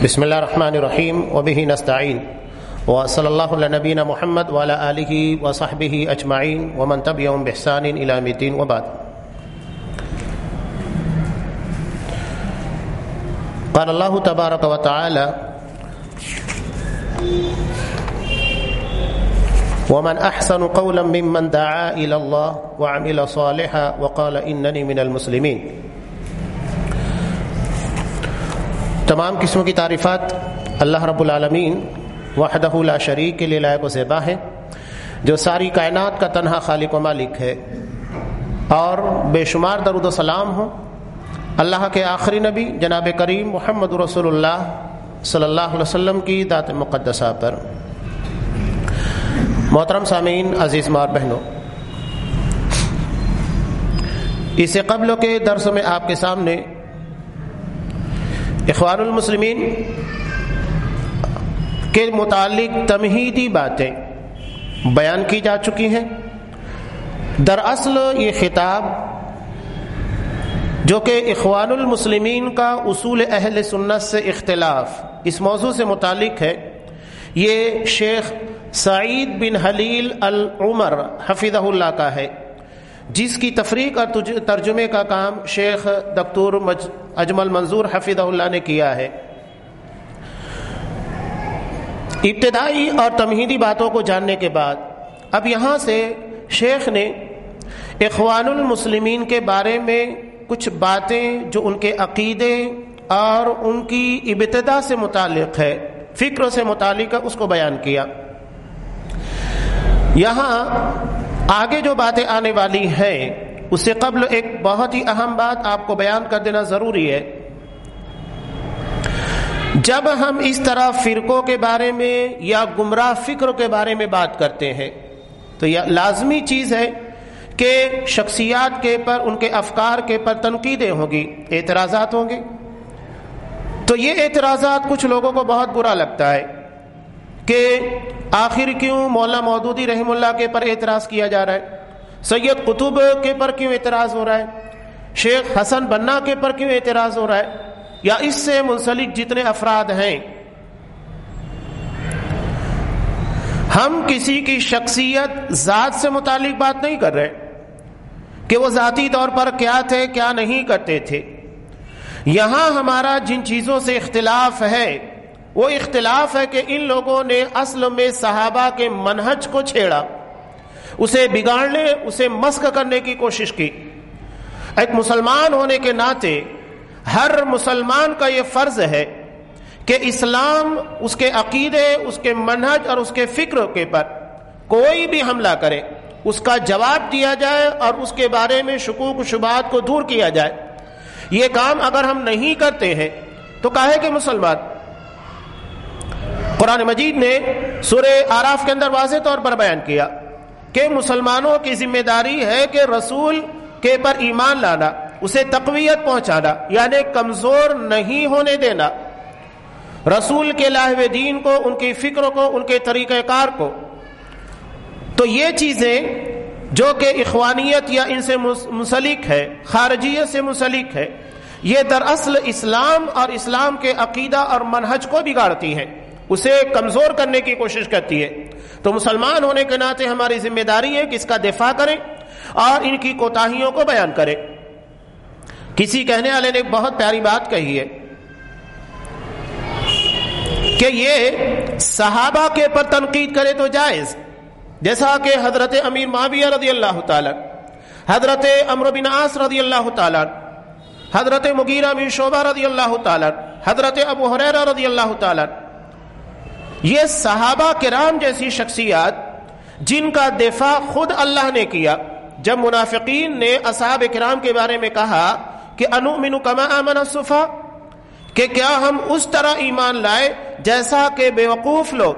بسم الله الرحمن الرحيم وبه نستعين وصلى الله على نبينا محمد وعلى آله وصحبه أجمعين ومن تبعهم بإحسان إلى يوم وبعد۔ قال الله تبارك وتعالى ومن أحسن قولا ممن دعا إلى الله وعمل صالحا وقال إنني من المسلمين تمام قسموں کی تعریفات اللہ رب العالمین وحدہ لا شریک کے لیے لائق و زیبا ہے، جو ساری کائنات کا تنہا خالق و مالک ہے۔ اور بے شمار درود و سلام ہو اللہ کے آخری نبی جناب کریم محمد رسول اللہ صلی اللہ علیہ وسلم کی دات مقدسہ پر۔ محترم سامعین، عزیز مار بہنوں، اس سے قبل کے درس میں آپ کے سامنے اخوان المسلمین، کے متعلق تمہیدی باتیں بیان کی جا چکی ہیں۔ دراصل یہ خطاب جو کہ اخوان المسلمین کا اصول اہل سنت سے اختلاف اس موضوع سے متعلق ہے، یہ شیخ سعید بن حلیل العمر حفظہ اللہ کا ہے۔ جس کی تفریق اور ترجمے کا کام شیخ دکتور اجمل منظور حفظ اللہ نے کیا ہے۔ ابتدائی اور تمہیدی باتوں کو جاننے کے بعد، اب یہاں سے شیخ نے اخوان المسلمین کے بارے میں کچھ باتیں جو ان کے عقیدے اور ان کی ابتدا سے متعلق ہے فکر سے متعلق ہے، اس کو بیان کیا۔ یہاں آگے جو باتیں آنے والی ہیں اس سے قبل ایک بہت ہی اہم بات آپ کو بیان کر دینا ضروری ہے۔ جب ہم اس طرح فرقوں کے بارے میں یا گمراہ فکر کے بارے میں بات کرتے ہیں، تو یہ لازمی چیز ہے کہ شخصیات کے پر، ان کے افکار کے پر تنقیدیں ہوں گی، اعتراضات ہوں گے۔ تو یہ اعتراضات کچھ لوگوں کو بہت برا لگتا ہے۔ کہ آخر کیوں مولانا مودودی رحم اللہ کے پر اعتراض کیا جا رہا ہے؟ سید قطب کے پر کیوں اعتراض ہو رہا ہے؟ شیخ حسن بنا کے پر کیوں اعتراض ہو رہا ہے؟ یا اس سے منسلک جتنے افراد ہیں؟ ہم کسی کی شخصیت ذات سے متعلق بات نہیں کر رہے کہ وہ ذاتی طور پر کیا تھے، کیا نہیں کرتے تھے۔ یہاں ہمارا جن چیزوں سے اختلاف ہے وہ اختلاف ہے کہ ان لوگوں نے اصل میں صحابہ کے منہج کو چھیڑا۔ اسے بگاڑنے، اسے مسک کرنے کی کوشش کی۔ ایک مسلمان ہونے کے ناطے ہر مسلمان کا یہ فرض ہے کہ اسلام اس کے عقیدے، اس کے منہج اور اس کے فکر کے پر کوئی بھی حملہ کرے، اس کا جواب دیا جائے اور اس کے بارے میں شکوک شبات کو دور کیا جائے۔ یہ کام اگر ہم نہیں کرتے ہیں تو کہے کہ مسلمان؟ قرآن مجید نے سورہ آراف کے اندر واضح طور پر بیان کیا کہ مسلمانوں کی ذمہ داری ہے کہ رسول کے پر ایمان لانا، اسے تقویت پہنچانا یعنی کمزور نہیں ہونے دینا۔ رسول کے لاہو دین کو، ان کی فکر کو، ان کے طریقہ کار کو۔ تو یہ چیزیں جو کہ اخوانیت یا ان سے منسلک ہے، خارجیت سے منسلک ہے، یہ دراصل اسلام اور اسلام کے عقیدہ اور منہج کو بگاڑتی ہیں۔ اسے کمزور کرنے کی کوشش کرتی ہے۔ تو مسلمان ہونے کے ناطے ہماری ذمہ داری ہے کہ اس کا دفاع کریں اور ان کی کوتاہیوں کو بیان کریں۔ کسی کہنے والے نے بہت پیاری بات کہی ہے کہ یہ صحابہ کے پر تنقید کرے تو جائز۔ جیسا کہ حضرت امیر معاویہ رضی اللہ تعالی، حضرت امر بن عاص رضی اللہ تعالی، حضرت مغیرہ بن شعبہ رضی اللہ تعالی، حضرت ابو حریرہ رضی اللہ تعالی یہ صحابہ کرام جیسی شخصیات جن کا دفاع خود اللہ نے کیا۔ جب منافقین نے اصحاب کرام کے بارے میں کہا کہ انو کما امن صفا کہ کیا ہم اس طرح ایمان لائے جیسا کہ بے وقوف لوگ؟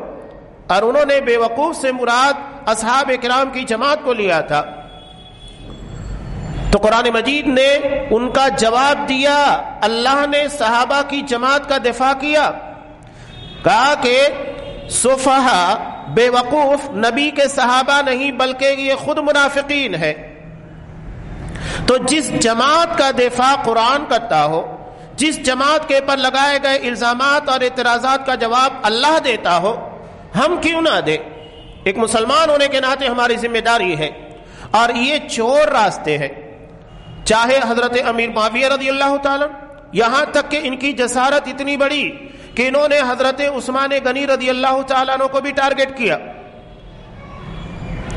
اور انہوں نے بے وقوف سے مراد اصحاب کرام کی جماعت کو لیا تھا۔ تو قرآن مجید نے ان کا جواب دیا۔ اللہ نے صحابہ کی جماعت کا دفاع کیا۔ کہا کہ صفحہ بے وقوف نبی کے صحابہ نہیں بلکہ یہ خود منافقین ہے۔ تو جس جماعت کا دفاع قرآن کرتا ہو، جس جماعت کے پر لگائے گئے الزامات اور اعتراضات کا جواب اللہ دیتا ہو، ہم کیوں نہ دے ایک مسلمان ہونے کے ناطے ہماری ذمہ داری ہے اور یہ چور راستے ہیں۔ چاہے حضرت امیر معاویہ رضی اللہ تعالی، یہاں تک کہ ان کی جسارت اتنی بڑی کہ انہوں نے حضرت عثمان غنی رضی اللہ تعالیٰ کو بھی ٹارگٹ کیا۔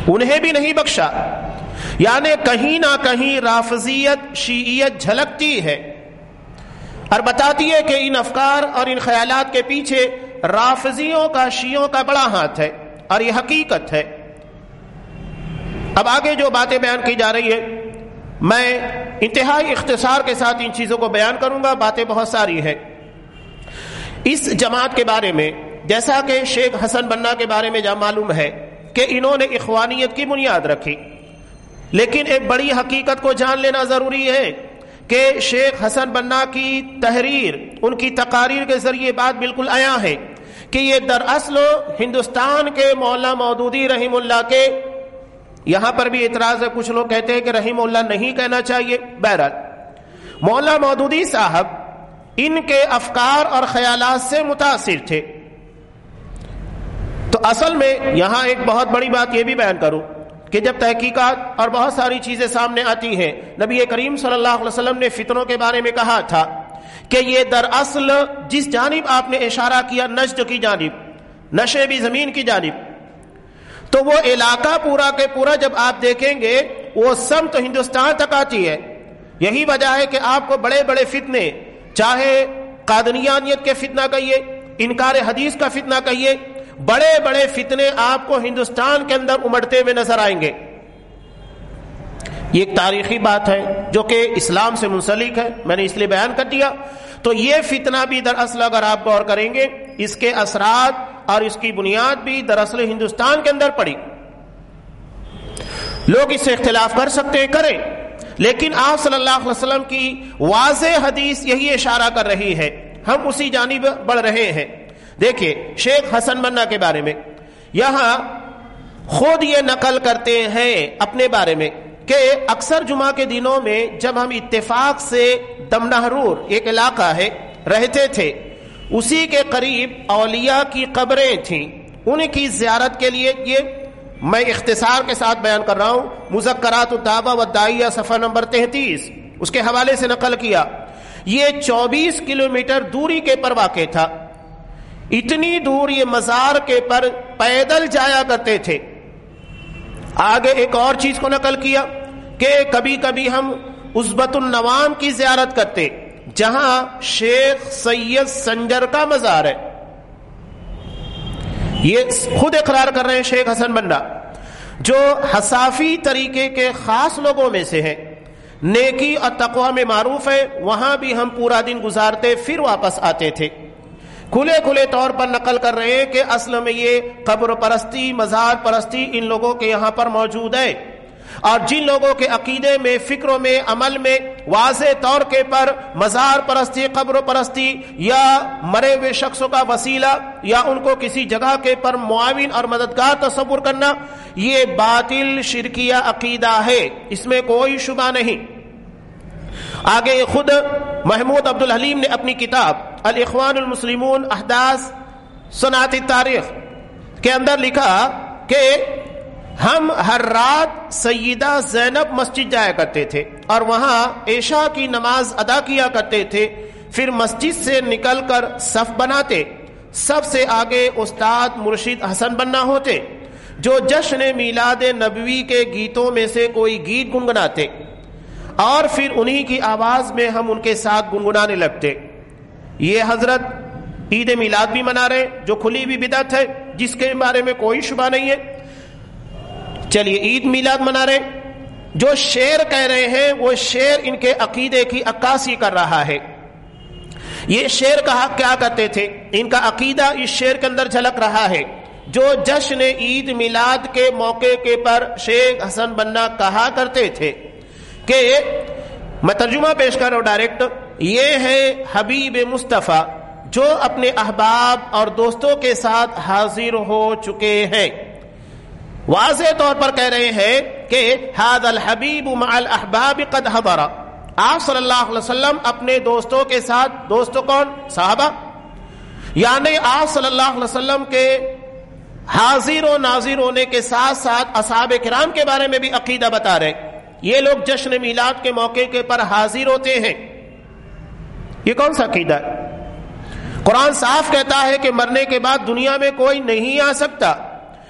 انہیں بھی نہیں بخشا۔ یعنی کہیں نہ کہیں رافضیت شیعیت جھلکتی ہے۔ اور بتاتی ہے کہ ان افکار اور ان خیالات کے پیچھے رافضیوں کا، شیعوں کا بڑا ہاتھ ہے اور یہ حقیقت ہے۔ اب آگے جو باتیں بیان کی جا رہی ہے میں انتہائی اختصار کے ساتھ ان چیزوں کو بیان کروں گا۔ باتیں بہت ساری ہیں۔ اس جماعت کے بارے میں، جیسا کہ شیخ حسن بننا کے بارے میں جہاں معلوم ہے کہ انہوں نے اخوانیت کی بنیاد رکھی۔ لیکن ایک بڑی حقیقت کو جان لینا ضروری ہے کہ شیخ حسن بننا کی تحریر، ان کی تقاریر کے ذریعے بات بالکل آیا ہے کہ یہ دراصل ہندوستان کے مولانا مودودی رحیم اللہ کے، یہاں پر بھی اعتراض ہے، کچھ لوگ کہتے ہیں کہ رحیم اللہ نہیں کہنا چاہیے۔ بہرحال، مولانا مودودی صاحب ان کے افکار اور خیالات سے متاثر تھے۔ تو اصل میں یہاں ایک بہت بڑی بات یہ بھی بیان کروں کہ جب تحقیقات اور بہت ساری چیزیں سامنے آتی ہیں، نبی کریم صلی اللہ علیہ وسلم نے فتنوں کے بارے میں کہا تھا کہ یہ دراصل جس جانب آپ نے اشارہ کیا نجد کی جانب، نشے بھی زمین کی جانب۔ تو وہ علاقہ پورا کے پورا جب آپ دیکھیں گے، وہ سمت ہندوستان تک آتی ہے۔ یہی وجہ ہے کہ آپ کو بڑے بڑے فتنے چاہے قادنیانیت کے فتنہ کہیے، انکار حدیث کا فتنہ کہیے، بڑے بڑے فتنے آپ کو ہندوستان کے اندر امڑتے ہوئے نظر آئیں گے۔ یہ ایک تاریخی بات ہے جو کہ اسلام سے منسلک ہے، میں نے اس لیے بیان کر دیا۔ تو یہ فتنہ بھی دراصل اگر آپ غور کریں گے، اس کے اثرات اور اس کی بنیاد بھی دراصل ہندوستان کے اندر پڑی۔ لوگ اس سے اختلاف کر سکتے ہیں، کریں۔ لیکن آپ صلی اللہ علیہ وسلم کی واضح حدیث یہی اشارہ کر رہی ہے۔ ہم اسی جانب بڑھ رہے ہیں۔ دیکھیے، شیخ حسن منا کے بارے میں۔ یہاں خود یہ نقل کرتے ہیں اپنے بارے میں کہ اکثر جمعہ کے دنوں میں جب ہم اتفاق سے دمنہرور ایک علاقہ ہے، رہتے تھے، اسی کے قریب اولیاء کی قبریں تھیں۔ ان کی زیارت کے لیے یہ میں اختصار کے ساتھ بیان کر رہا ہوں۔ مذکرات الدعوہ و دائیا صفحہ نمبر تینتیس۔ اس کے حوالے سے نقل کیا۔ یہ چوبیس کلومیٹر دوری کے پر واقع تھا۔ اتنی دور یہ مزار کے پر پیدل جایا کرتے تھے۔ آگے ایک اور چیز کو نقل کیا کہ کبھی کبھی ہم عزبت النوام کی زیارت کرتے، جہاں شیخ سید سنجر کا مزار ہے۔ یہ خود اقرار کر رہے ہیں شیخ حسن بنڈا، جو حسافی طریقے کے خاص لوگوں میں سے ہیں۔ نیکی اور تقوا میں معروف ہے وہاں بھی ہم پورا دن گزارتے، پھر واپس آتے تھے۔ کھلے کھلے طور پر نقل کر رہے ہیں کہ اصل میں یہ قبر پرستی، مزار پرستی ان لوگوں کے یہاں پر موجود ہے۔ اور جن لوگوں کے عقیدے میں، فکروں میں، عمل میں واضح طور کے پر مزار پرستی، قبر پرستی یا مرے ہوئے شخصوں کا وسیلہ یا ان کو کسی جگہ کے پر معاون اور مددگار تصور کرنا، یہ باطل شرکیہ عقیدہ ہے۔ اس میں کوئی شبہ نہیں۔ آگے خود محمود عبد الحلیم نے اپنی کتاب الاخوان المسلمون احداث صنعت تاریخ کے اندر لکھا کہ ہم ہر رات سیدہ زینب مسجد جایا کرتے تھے اور وہاں عشاء کی نماز ادا کیا کرتے تھے۔ پھر مسجد سے نکل کر صف بناتے۔ سب سے آگے استاد مرشد حسن بننا ہوتے، جو جشن میلاد نبوی کے گیتوں میں سے کوئی گیت گنگناتے۔ اور پھر انہی کی آواز میں ہم ان کے ساتھ گنگنانے لگتے۔ یہ حضرت عید میلاد بھی منا رہے، جو کھلی بھی بدت ہے، جس کے بارے میں کوئی شبہ نہیں ہے۔ چلیے، عید میلاد منا رہے جو شیر کہہ رہے ہیں، وہ شیر ان کے عقیدے کی عکاسی کر رہا ہے۔ یہ شیر کہا کیا کرتے تھے؟ ان کا عقیدہ اس شیر کے اندر جھلک رہا ہے۔ جو جشن عید میلاد کے موقع کے پر شیخ حسن بننا کہا کرتے تھے کہ، میں ترجمہ پیش کر رہا ہوں ڈائریکٹ، یہ ہے حبیب مصطفیٰ جو اپنے احباب اور دوستوں کے ساتھ حاضر ہو چکے ہیں۔ واضح طور پر کہہ رہے ہیں کہ حاد الحبیب مع الاحباب قد حضر. آپ صلی اللہ علیہ وسلم اپنے دوستوں کے ساتھ، دوستوں کون؟ صحابہ. یعنی آپ صلی اللہ علیہ وسلم کے حاضر و ناظر ہونے کے ساتھ ساتھ اصحاب کرام کے بارے میں بھی عقیدہ بتا رہے یہ لوگ جشن میلاد کے موقع کے پر حاضر ہوتے ہیں. یہ کون سا عقیدہ ہے؟ قرآن صاف کہتا ہے کہ مرنے کے بعد دنیا میں کوئی نہیں آ سکتا.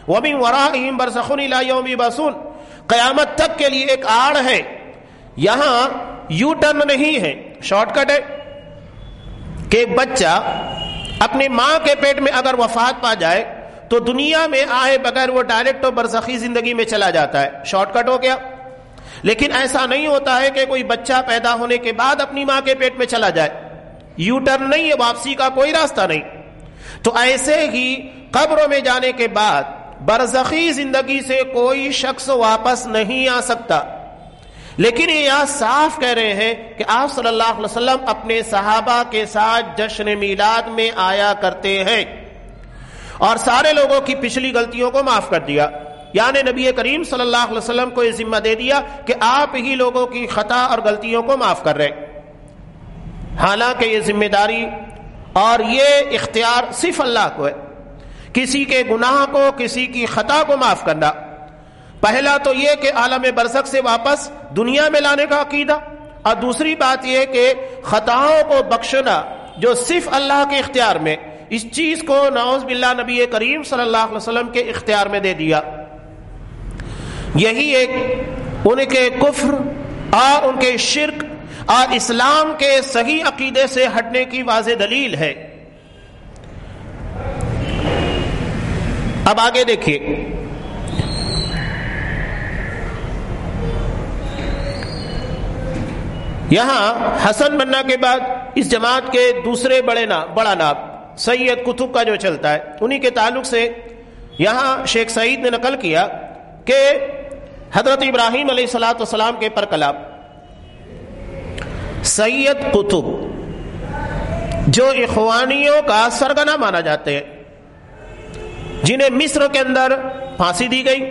وہ بھی برسخن بسون قیامت تک کے لیے ایک آڑ ہے۔ یہاں یو ٹرن نہیں ہے۔ شارٹ کٹ ہے۔ کہ ایک بچہ اپنی ماں کے پیٹ میں اگر وفات پا جائے، تو دنیا میں آئے بغیر وہ ڈائریکٹ برسخی زندگی میں چلا جاتا ہے۔ شارٹ کٹ ہو گیا۔ لیکن ایسا نہیں ہوتا ہے کہ کوئی بچہ پیدا ہونے کے بعد اپنی ماں کے پیٹ میں چلا جائے۔ یو ٹرن نہیں ہے، واپسی کا کوئی راستہ نہیں۔ تو ایسے ہی قبروں میں جانے کے بعد برزخی زندگی سے کوئی شخص واپس نہیں آ سکتا۔ لیکن یہ یہاں صاف کہہ رہے ہیں کہ آپ صلی اللہ علیہ وسلم اپنے صحابہ کے ساتھ جشن میلاد میں آیا کرتے ہیں۔ اور سارے لوگوں کی پچھلی غلطیوں کو معاف کر دیا۔ یعنی نبی کریم صلی اللہ علیہ وسلم کو یہ ذمہ دے دیا کہ آپ ہی لوگوں کی خطا اور غلطیوں کو معاف کر رہے۔ حالانکہ یہ ذمہ داری اور یہ اختیار صرف اللہ کو ہے۔ کسی کے گناہ کو، کسی کی خطا کو معاف کرنا۔ پہلا تو یہ کہ عالم برسک سے واپس دنیا میں لانے کا عقیدہ۔ اور دوسری بات یہ کہ خطاؤں کو بخشنا جو صرف اللہ کے اختیار میں، اس چیز کو نعوذ باللہ نبی کریم صلی اللہ علیہ وسلم کے اختیار میں دے دیا۔ یہی ایک ان کے کفر اور ان کے شرک اور اسلام کے صحیح عقیدے سے ہٹنے کی واضح دلیل ہے۔ اب آگے دیکھیے۔ یہاں حسن بننا کے بعد اس جماعت کے دوسرے بڑے نام بڑا نام سید کتب کا جو چلتا ہے، انہی کے تعلق سے یہاں شیخ سعید نے نقل کیا کہ حضرت ابراہیم علیہ السلاۃ والسلام کے پر کلام۔ سید قطب جو اخوانیوں کا سرگنا مانا جاتے ہیں۔ جنہیں مصر کے اندر پھانسی دی گئی۔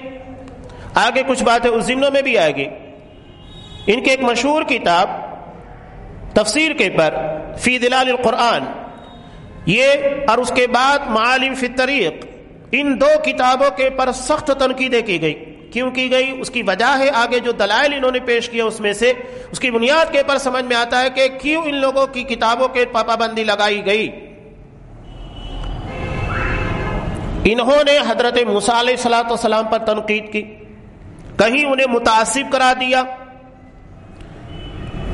آگے کچھ باتیں اس ضمنوں میں بھی آئے گی۔ ان کے ایک مشہور کتاب تفسیر کے پر فی دلال القرآن، یہ اور اس کے بعد معالم فی طریق ان دو کتابوں کے پر سخت تنقیدیں کی گئی۔ کیوں کی گئی؟ اس کی وجہ ہے آگے جو دلائل انہوں نے پیش کیا اس میں سے، اس کی بنیاد کے پر سمجھ میں آتا ہے کہ کیوں ان لوگوں کی کتابوں کے پابندی لگائی گئی۔ انہوں نے حضرت علیہ سلاۃ والسلام پر تنقید کی کہیں انہیں متاثر کرا دیا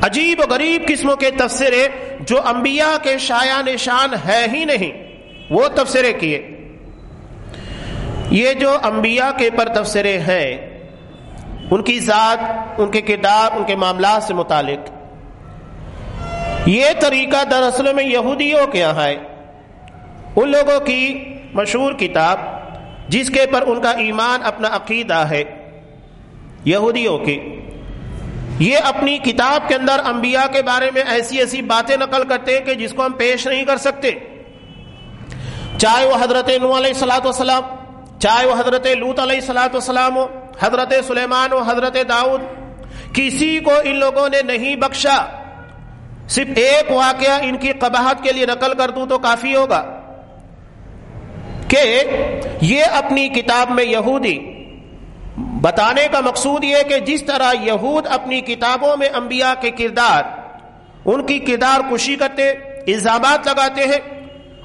عجیب و غریب قسموں کے تفسرے جو انبیاء کے شاع نشان ہے ہی نہیں، وہ تفسرے کیے۔ یہ جو انبیاء کے پر تفسرے ہیں، ان کی ذات، ان کے کردار، ان کے معاملات سے متعلق۔ یہ طریقہ دراصل میں یہودیوں کے یہاں ہے۔ ان لوگوں کی مشہور کتاب جس کے پر ان کا ایمان اپنا عقیدہ ہے۔ یہودیوں کی۔ یہ اپنی کتاب کے اندر انبیاء کے بارے میں ایسی ایسی باتیں نقل کرتے ہیں کہ جس کو ہم پیش نہیں کر سکتے۔ چاہے وہ حضرت نو علیہ السلاۃ والسلام، چاہے وہ حضرت لوت علیہ السلاۃ والسلام ہو، حضرت سلیمان ہو، حضرت داؤد، کسی کو ان لوگوں نے نہیں بخشا۔ صرف ایک واقعہ ان کی قباحت کے لیے نقل کر دوں تو کافی ہوگا۔ کہ یہ اپنی کتاب میں یہودی بتانے کا مقصود یہ کہ جس طرح یہود اپنی کتابوں میں انبیاء کے کردار، ان کی کردار کشی کرتے، الزامات لگاتے ہیں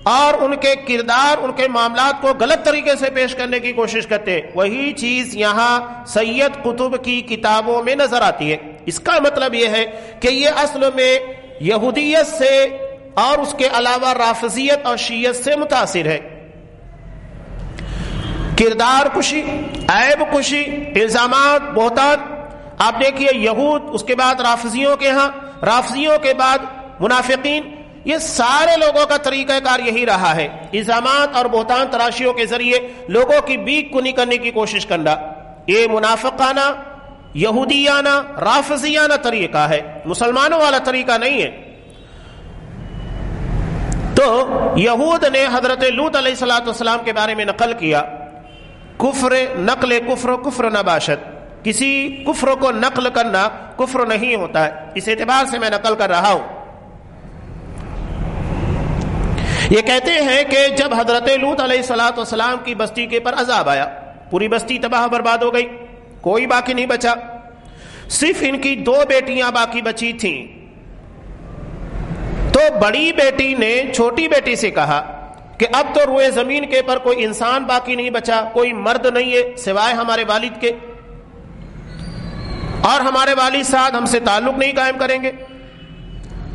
اور ان کے کردار، ان کے معاملات کو غلط طریقے سے پیش کرنے کی کوشش کرتے وہی چیز یہاں سید قطب کی کتابوں میں نظر آتی ہے۔ اس کا مطلب یہ ہے کہ یہ اصل میں یہودیت سے اور اس کے علاوہ رافضیت اور شیت سے متاثر ہے۔ کردار کشی، عیب کشی، الزامات بہتان آپ دیکھیے یہود، اس کے بعد رافضیوں کے ہاں رافضیوں کے بعد منافقین۔ یہ سارے لوگوں کا طریقہ کار یہی رہا ہے۔ الزامات اور بہتان تراشیوں کے ذریعے لوگوں کی بیک کنی کرنے کی کوشش کرنا۔ یہ منافقانہ، یہودیانہ، رافضیانہ طریقہ ہے۔ مسلمانوں والا طریقہ نہیں ہے۔ تو یہود نے حضرت لوت علیہ السلاۃ والسلام کے بارے میں نقل کیا۔ کفر نقل کفر کفر نباشت کسی کفر کو نقل کرنا کفر نہیں ہوتا ہے۔ اس اعتبار سے میں نقل کر رہا ہوں۔ یہ کہتے ہیں کہ جب حضرت لوت علیہ السلاۃ والسلام کی بستی کے پر عذاب آیا، پوری بستی تباہ برباد ہو گئی، کوئی باقی نہیں بچا۔ صرف ان کی دو بیٹیاں باقی بچی تھیں۔ تو بڑی بیٹی نے چھوٹی بیٹی سے کہا کہ اب تو روئے زمین کے پر کوئی انسان باقی نہیں بچا، کوئی مرد نہیں ہے سوائے ہمارے والد کے۔ اور ہمارے والد صاحب ہم سے تعلق نہیں قائم کریں گے۔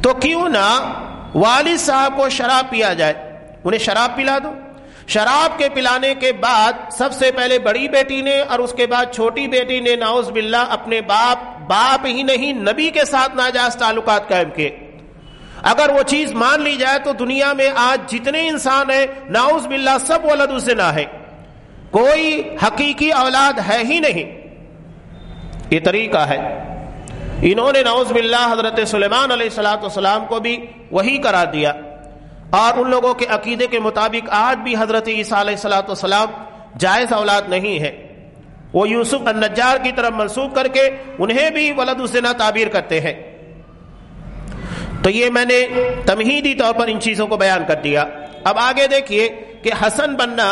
تو کیوں نہ والد صاحب کو شراب پیا جائے۔ انہیں شراب پلا دو۔ شراب کے پلانے کے بعد سب سے پہلے بڑی بیٹی نے اور اس کے بعد چھوٹی بیٹی نے ناؤز باللہ اپنے باپ باپ ہی نہیں، نبی کے ساتھ ناجائز تعلقات قائم کیے۔ اگر وہ چیز مان لی جائے تو دنیا میں آج جتنے انسان ہیں، ناؤز باللہ سب ولد سے نہ ہے کوئی حقیقی اولاد ہے ہی نہیں۔ یہ طریقہ ہے۔ انہوں نے نوز باللہ حضرت سلیمان علیہ السلاۃ والسلام کو بھی وہی کرا دیا۔ اور ان لوگوں کے عقیدے کے مطابق آج بھی حضرت عیسیٰ علیہ السلاۃ والسلام جائز اولاد نہیں ہے۔ وہ یوسف النجار کی طرف منسوخ کر کے انہیں بھی ولد الزنا تعبیر کرتے ہیں۔ تو یہ میں نے تمہیدی طور پر ان چیزوں کو بیان کر دیا۔ اب آگے دیکھیے کہ حسن بننا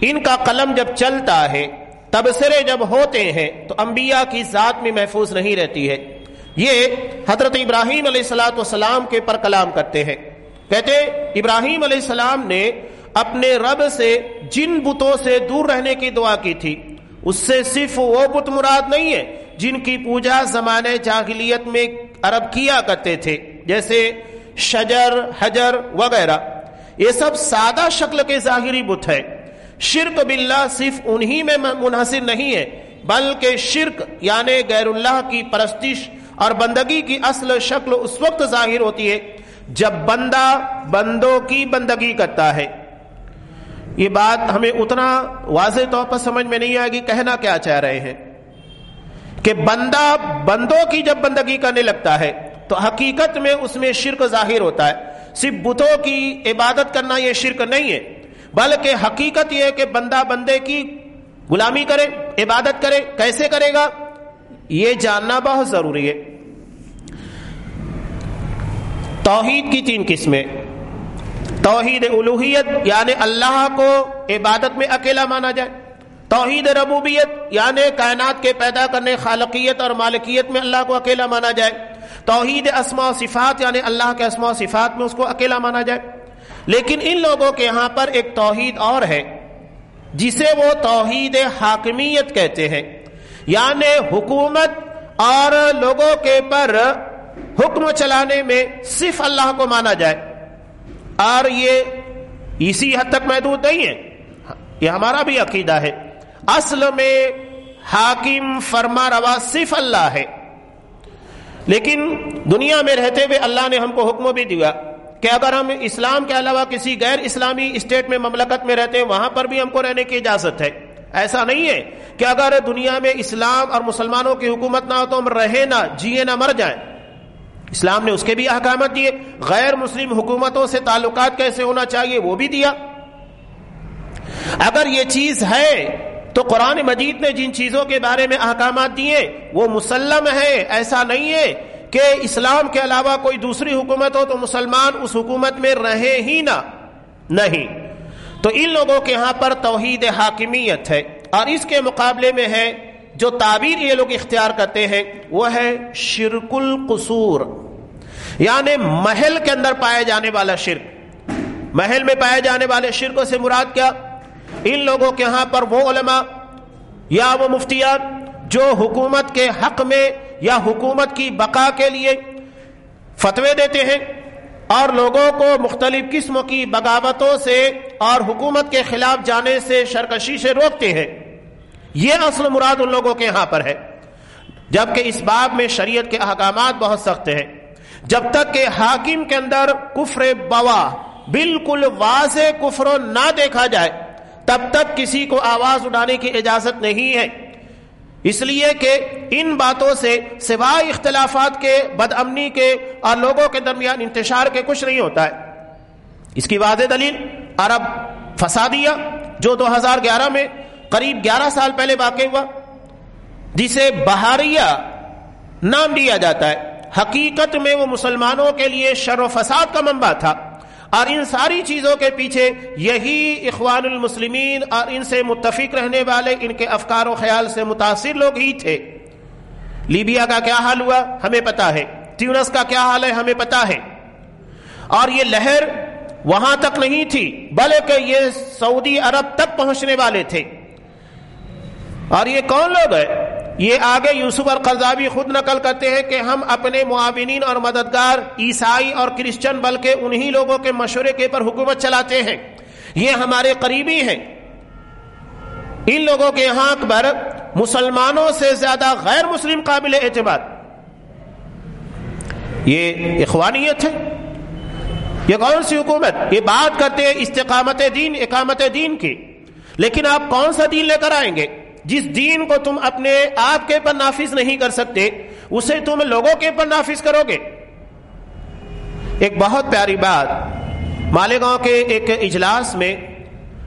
ان کا قلم جب چلتا ہے تبصرے جب ہوتے ہیں، تو انبیاء کی ذات میں محفوظ نہیں رہتی ہے۔ یہ حضرت ابراہیم علیہ السلاۃ والسلام کے پر کلام کرتے ہیں۔ کہتے ابراہیم علیہ السلام نے اپنے رب سے جن بتوں سے دور رہنے کی دعا کی تھی، اس سے صرف وہ بت مراد نہیں ہے۔ جن کی پوجا زمانے جاہلیت میں عرب کیا کرتے تھے، جیسے شجر، حجر وغیرہ۔ یہ سب سادہ شکل کے ظاہری بت ہے شرک باللہ صرف انہی میں منحصر نہیں ہے، بلکہ شرک یعنی غیر اللہ کی پرستش اور بندگی کی اصل شکل اس وقت ظاہر ہوتی ہے جب بندہ بندوں کی بندگی کرتا ہے۔ یہ بات ہمیں اتنا واضح طور پر سمجھ میں نہیں آئے گی، کہنا کیا چاہ رہے ہیں۔ کہ بندہ بندوں کی جب بندگی کرنے لگتا ہے، تو حقیقت میں اس میں شرک ظاہر ہوتا ہے۔ صرف بتوں کی عبادت کرنا یہ شرک نہیں ہے، بلکہ حقیقت یہ ہے کہ بندہ بندے کی غلامی کرے، عبادت کرے، کیسے کرے گا؟ یہ جاننا بہت ضروری ہے۔ توحید کی تین قسمیں۔ توحید الوحیت یعنی اللہ کو عبادت میں اکیلا مانا جائے۔ توحید ربوبیت یعنی کائنات کے پیدا کرنے، خالقیت اور مالکیت میں اللہ کو اکیلا مانا جائے۔ توحید اسما و صفات یعنی اللہ کے اسما و صفات میں اس کو اکیلا مانا جائے۔ لیکن ان لوگوں کے یہاں پر ایک توحید اور ہے، جسے وہ توحید حاکمیت کہتے ہیں۔ یعنی حکومت اور لوگوں کے پر حکم چلانے میں صرف اللہ کو مانا جائے۔ اور یہ اسی حد تک محدود نہیں ہے۔ یہ ہمارا بھی عقیدہ ہے۔ اصل میں حاکم فرما روا صرف اللہ ہے۔ لیکن دنیا میں رہتے ہوئے اللہ نے ہم کو حکم بھی دیا کہ اگر ہم اسلام کے علاوہ کسی غیر اسلامی اسٹیٹ میں مملکت میں رہتے ہیں، وہاں پر بھی ہم کو رہنے کی اجازت ہے۔ ایسا نہیں ہے کہ اگر دنیا میں اسلام اور مسلمانوں کی حکومت نہ ہو تو ہم رہے نہ جیے نہ، مر جائیں۔ اسلام نے اس کے بھی احکامات دیے۔ غیر مسلم حکومتوں سے تعلقات کیسے ہونا چاہیے وہ بھی دیا۔ اگر یہ چیز ہے تو قرآن مجید نے جن چیزوں کے بارے میں احکامات دیے، وہ مسلم ہے ایسا نہیں ہے کہ اسلام کے علاوہ کوئی دوسری حکومت ہو تو مسلمان اس حکومت میں رہے ہی نہ، نہیں۔ تو ان لوگوں کے یہاں پر توحید حاکمیت ہے۔ اور اس کے مقابلے میں ہے، جو تعبیر یہ لوگ اختیار کرتے ہیں، وہ ہے شرک القصور یعنی محل کے اندر پائے جانے والا شرک۔ محل میں پائے جانے والے شرکوں سے مراد کیا؟ ان لوگوں کے ہاں پر وہ علماء یا وہ مفتیات جو حکومت کے حق میں یا حکومت کی بقا کے لیے فتوے دیتے ہیں اور لوگوں کو مختلف قسم کی بغاوتوں سے اور حکومت کے خلاف جانے سے شرکشی سے روکتے ہیں۔ یہ اصل مراد ان لوگوں کے یہاں پر ہے۔ جبکہ اس باب میں شریعت کے احکامات بہت سخت ہیں۔ جب تک کہ حاکم کے اندر کفر بوا بالکل واضح کفر نہ دیکھا جائے تب تک کسی کو آواز اٹھانے کی اجازت نہیں ہے۔ اس لیے کہ ان باتوں سے سوائے اختلافات کے، بد امنی کے اور لوگوں کے درمیان انتشار کے کچھ نہیں ہوتا ہے۔ اس کی واضح دلیل، عرب فسادیہ، جو دو ہزار گیارہ میں قریب گیارہ سال پہلے واقع ہوا، جسے بہاریہ نام دیا جاتا ہے۔ حقیقت میں وہ مسلمانوں کے لیے شر و فساد کا منبع تھا۔ اور ان ساری چیزوں کے پیچھے یہی اخوان المسلمین اور ان سے متفق رہنے والے، ان کے افکار و خیال سے متاثر لوگ ہی تھے۔ لیبیا کا کیا حال ہوا؟ ہمیں پتا ہے۔ ٹیونس کا کیا حال ہے؟ ہمیں پتا ہے۔ اور یہ لہر وہاں تک نہیں تھی، بلکہ یہ سعودی عرب تک پہنچنے والے تھے۔ اور یہ کون لوگ ہیں؟ یہ آگے یوسف اور قرضابی خود نقل کرتے ہیں کہ ہم اپنے معاونین اور مددگار عیسائی اور کرسچن بلکہ انہی لوگوں کے مشورے کے پر حکومت چلاتے ہیں۔ یہ ہمارے قریبی ہیں۔ ان لوگوں کے یہاں پر مسلمانوں سے زیادہ غیر مسلم قابل اعتبار۔ یہ اخوانیت ہے۔ یہ کون سی حکومت؟ یہ بات کرتے ہیں استقامت دین، اقامت دین کی۔ لیکن آپ کون سا دین لے کر آئیں گے؟ جس دین کو تم اپنے آپ کے پر نافذ نہیں کر سکتے، اسے تم لوگوں کے پر نافذ کرو گے۔ ایک بہت پیاری بات مالیگاؤں کے ایک اجلاس میں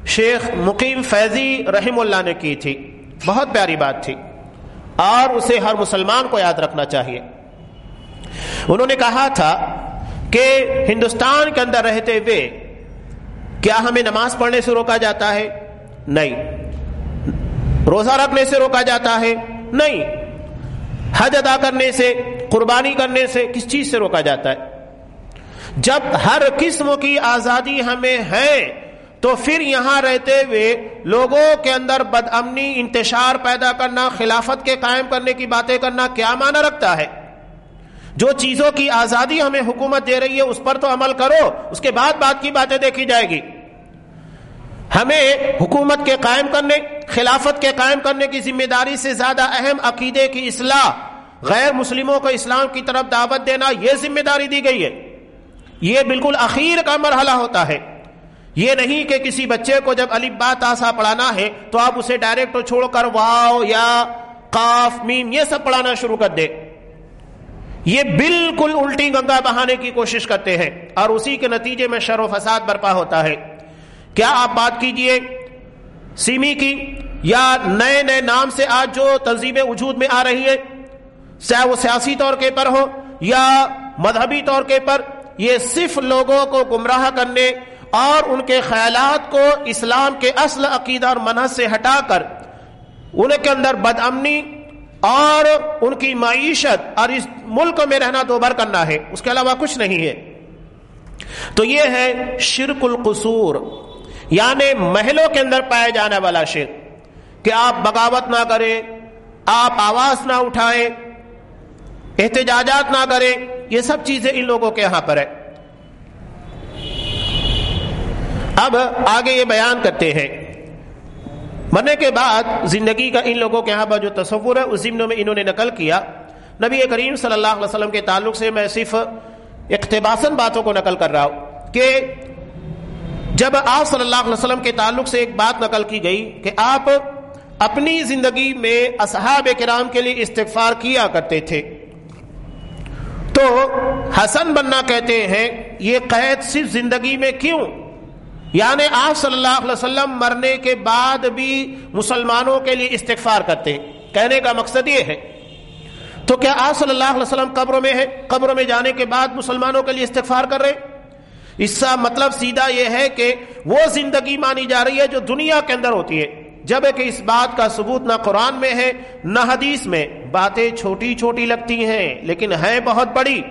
شیخ مقیم فیضی رحم اللہ نے کی تھی۔ بہت پیاری بات تھی۔ اور اسے ہر مسلمان کو یاد رکھنا چاہیے۔ انہوں نے کہا تھا کہ ہندوستان کے اندر رہتے ہوئے کیا ہمیں نماز پڑھنے سے روکا جاتا ہے؟ نہیں۔ روزہ رکھنے سے روکا جاتا ہے؟ نہیں۔ حج ادا کرنے سے، قربانی کرنے سے کس چیز سے روکا جاتا ہے؟ جب ہر قسم کی آزادی ہمیں ہے، تو پھر یہاں رہتے ہوئے لوگوں کے اندر بد امنی، انتشار پیدا کرنا، خلافت کے قائم کرنے کی باتیں کرنا کیا معنی رکھتا ہے؟ جو چیزوں کی آزادی ہمیں حکومت دے رہی ہے، اس پر تو عمل کرو۔ اس کے بعد بات کی باتیں دیکھی جائے گی۔ ہمیں حکومت کے قائم کرنے، خلافت کے قائم کرنے کی ذمہ داری سے زیادہ اہم عقیدے کی اصلاح، غیر مسلموں کو اسلام کی طرف دعوت دینا یہ ذمہ داری دی گئی ہے۔ یہ بالکل اخیر کا مرحلہ ہوتا ہے۔ یہ نہیں کہ کسی بچے کو جب علی بات آسا پڑھانا ہے تو آپ اسے ڈائریکٹ چھوڑ کر واؤ یا، قاف، میم یہ سب پڑھانا شروع کر دے۔ یہ بالکل الٹی گنگا بہانے کی کوشش کرتے ہیں اور اسی کے نتیجے میں شر و فساد برپا ہوتا ہے۔ کیا آپ بات کیجیے؟ سیمی کی، یا نئے نئے نام سے آج جو تنظیمیں وجود میں آ رہی ہیں چاہے وہ سیاسی طور کے پر ہو یا مذہبی طور کے پر، یہ صرف لوگوں کو گمراہ کرنے اور ان کے خیالات کو اسلام کے اصل عقیدہ اور منحص سے ہٹا کر، ان کے اندر بد امنی اور ان کی معیشت اور اس ملک میں رہنا دوبر کرنا ہے، اس کے علاوہ کچھ نہیں ہے۔ تو یہ ہے شرک القصور۔ یعنی محلوں کے اندر پائے جانے والا شرک کہ آپ بغاوت نہ کریں، آپ آواز نہ اٹھائیں، احتجاجات نہ کریں، یہ سب چیزیں ان لوگوں کے یہاں پر ہے اب آگے یہ بیان کرتے ہیں۔ مرنے کے بعد زندگی کا ان لوگوں کے یہاں پر جو تصور ہے، اس ضمن میں انہوں نے نقل کیا۔ نبی کریم صلی اللہ علیہ وسلم کے تعلق سے میں صرف اقتباسن باتوں کو نقل کر رہا ہوں کہ جب آپ صلی اللہ علیہ وسلم کے تعلق سے ایک بات نقل کی گئی کہ آپ اپنی زندگی میں اصحاب کرام کے لیے استغفار کیا کرتے تھے، تو حسن بننا کہتے ہیں، یہ قید صرف زندگی میں کیوں؟ یعنی آپ صلی اللہ علیہ وسلم مرنے کے بعد بھی مسلمانوں کے لیے استغفار کرتے ہیں۔ کہنے کا مقصد یہ ہے۔ تو کیا آپ صلی اللہ علیہ وسلم قبروں میں ہے قبروں میں جانے کے بعد مسلمانوں کے لیے استغفار کر رہے ہیں؟ اس کا مطلب سیدھا یہ ہے کہ وہ زندگی مانی جا رہی ہے جو دنیا کے اندر ہوتی ہے۔ جبکہ اس بات کا ثبوت نہ قرآن میں ہے، نہ حدیث میں۔ باتیں چھوٹی چھوٹی لگتی ہیں، لیکن ہے بہت بڑی۔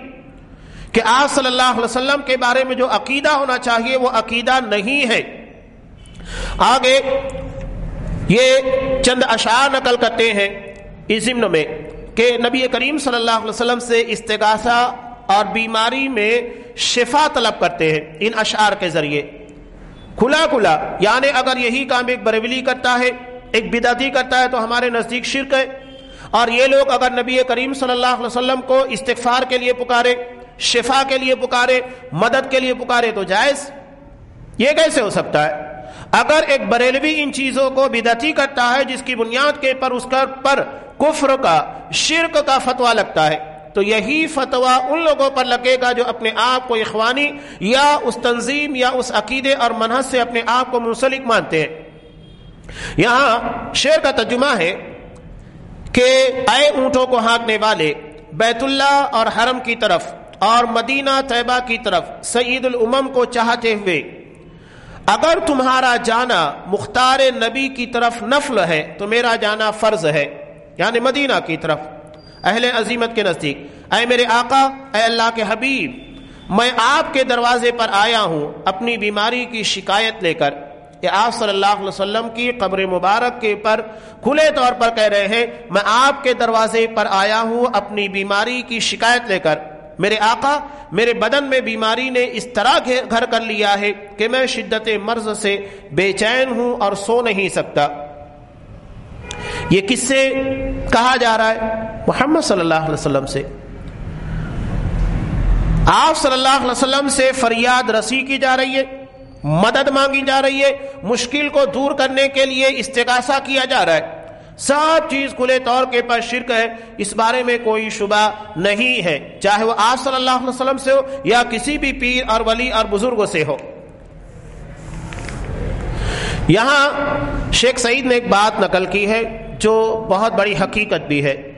کہ آپ صلی اللہ علیہ وسلم کے بارے میں جو عقیدہ ہونا چاہیے، وہ عقیدہ نہیں ہے۔ آگے یہ چند اشعار نقل کرتے ہیں اس ضمن میں کہ نبی کریم صلی اللہ علیہ وسلم سے استغاثہ اور بیماری میں شفا طلب کرتے ہیں ان اشعار کے ذریعے۔ کھلا کھلا یعنی اگر یہی کام ایک بریولی کرتا ہے، ایک بدعتی کرتا ہے، تو ہمارے نزدیک شرک ہے۔ اور یہ لوگ اگر نبی کریم صلی اللہ علیہ وسلم کو استغفار کے لیے پکارے، شفا کے لیے پکارے، مدد کے لیے پکارے، تو جائز۔ یہ کیسے ہو سکتا ہے؟ اگر ایک بریلوی ان چیزوں کو بدعتی کرتا ہے، جس کی بنیاد کے پر، اس کا پر کفر کا، شرک کا فتوا لگتا ہے۔ تو یہی فتوا ان لوگوں پر لگے گا جو اپنے آپ کو اخوانی یا اس تنظیم یا اس عقیدے اور منحص سے اپنے آپ کو منسلک مانتے ہیں۔ یہاں شعر کا ترجمہ ہے کہ اے اونٹوں کو ہانکنے والے، بیت اللہ اور حرم کی طرف اور مدینہ طیبہ کی طرف سعید الامم کو چاہتے ہوئے، اگر تمہارا جانا مختار نبی کی طرف نفل ہے تو میرا جانا فرض ہے یعنی مدینہ کی طرف۔ اہل عظیمت کے نزدیک۔ اے میرے آقا، اے اللہ کے حبیب، میں آپ کے دروازے پر آیا ہوں اپنی بیماری کی شکایت لے کر کہ آپ صلی اللہ علیہ وسلم کی قبر مبارک کے پر کھلے طور پر کہہ رہے ہیں، میں آپ کے دروازے پر آیا ہوں اپنی بیماری کی شکایت لے کر۔ میرے آقا، میرے بدن میں بیماری نے اس طرح گھر کر لیا ہے کہ میں شدت مرض سے بے چین ہوں اور سو نہیں سکتا۔ یہ کس سے کہا جا رہا ہے؟ محمد صلی اللہ علیہ وسلم سے۔ آپ صلی اللہ علیہ وسلم سے فریاد رسی کی جا رہی ہے، مدد مانگی جا رہی ہے، مشکل کو دور کرنے کے لیے استغاثہ کیا جا رہا ہے۔ سب چیز کھلے طور کے پر شرک ہے، اس بارے میں کوئی شبہ نہیں ہے۔ چاہے وہ آپ صلی اللہ علیہ وسلم سے ہو یا کسی بھی پیر اور ولی اور بزرگوں سے ہو۔ یہاں شیخ سعید نے ایک بات نقل کی ہے جو بہت بڑی حقیقت بھی ہے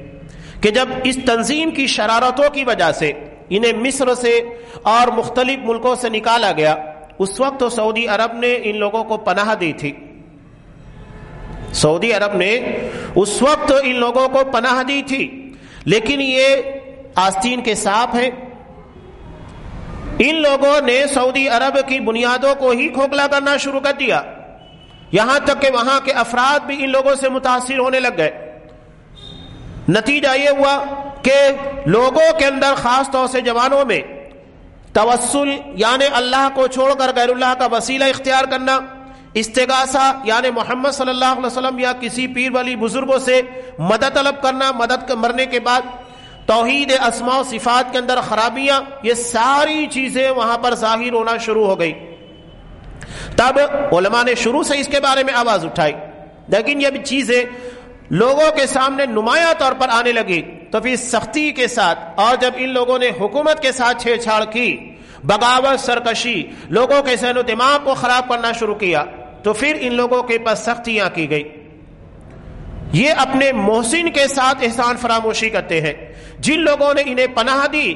کہ جب اس تنظیم کی شرارتوں کی وجہ سے انہیں مصر سے اور مختلف ملکوں سے نکالا گیا، اس وقت تو سعودی عرب نے ان لوگوں کو پناہ دی تھی۔ سعودی عرب نے اس وقت ان لوگوں کو پناہ دی تھی، لیکن یہ آستین کے سانپ ہیں۔ ان لوگوں نے سعودی عرب کی بنیادوں کو ہی کھوکھلا کرنا شروع کر دیا۔ یہاں تک کہ وہاں کے افراد بھی ان لوگوں سے متاثر ہونے لگ گئے۔ نتیجہ یہ ہوا کہ لوگوں کے اندر خاص طور سے جوانوں میں توسل یعنی اللہ کو چھوڑ کر غیر اللہ کا وسیلہ اختیار کرنا، استغاثہ یعنی محمد صلی اللہ علیہ وسلم یا کسی پیر والی بزرگوں سے مدد طلب کرنا، مدد مرنے کے بعد توحید اسماء و صفات کے اندر خرابیاں، یہ ساری چیزیں وہاں پر ظاہر ہونا شروع ہو گئی۔ تب علماء نے شروع سے اس کے بارے میں آواز اٹھائی۔ لیکن یہ بھی چیزیں لوگوں کے سامنے نمایاں طور پر آنے لگی۔ تو پھر سختی کے ساتھ اور جب ان لوگوں نے حکومت کے ساتھ چھیڑ چھاڑ کی، بغاوت، سرکشی، لوگوں کے ذہن و دماغ کو خراب کرنا شروع کیا، تو پھر ان لوگوں کے پاس سختیاں کی گئی یہ اپنے محسن کے ساتھ احسان فراموشی کرتے ہیں۔ جن لوگوں نے انہیں پناہ دی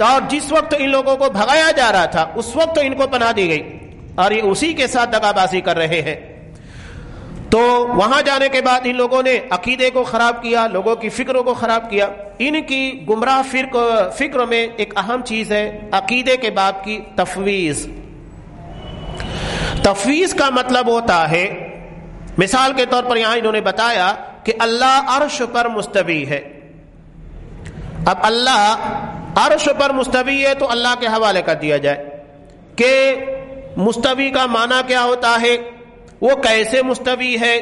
اور جس وقت ان لوگوں کو بھگایا جا رہا تھا، اس وقت ان کو پناہ دی گئی۔ اور یہ اسی کے ساتھ دگا بازی کر رہے ہیں۔ تو وہاں جانے کے بعد ان لوگوں نے عقیدے کو خراب کیا، لوگوں کی فکروں کو خراب کیا۔ ان کی گمراہ فکر میں ایک اہم چیز ہے، عقیدے کے بعد کی تفویض۔ تفویض کا مطلب ہوتا ہے، مثال کے طور پر یہاں انہوں نے بتایا کہ اللہ عرش پر مستوی ہے۔ اب اللہ عرش پر مستوی ہے تو اللہ کے حوالے کر دیا جائے کہ مستوی کا معنی کیا ہوتا ہے؟ وہ کیسے مستوی ہے؟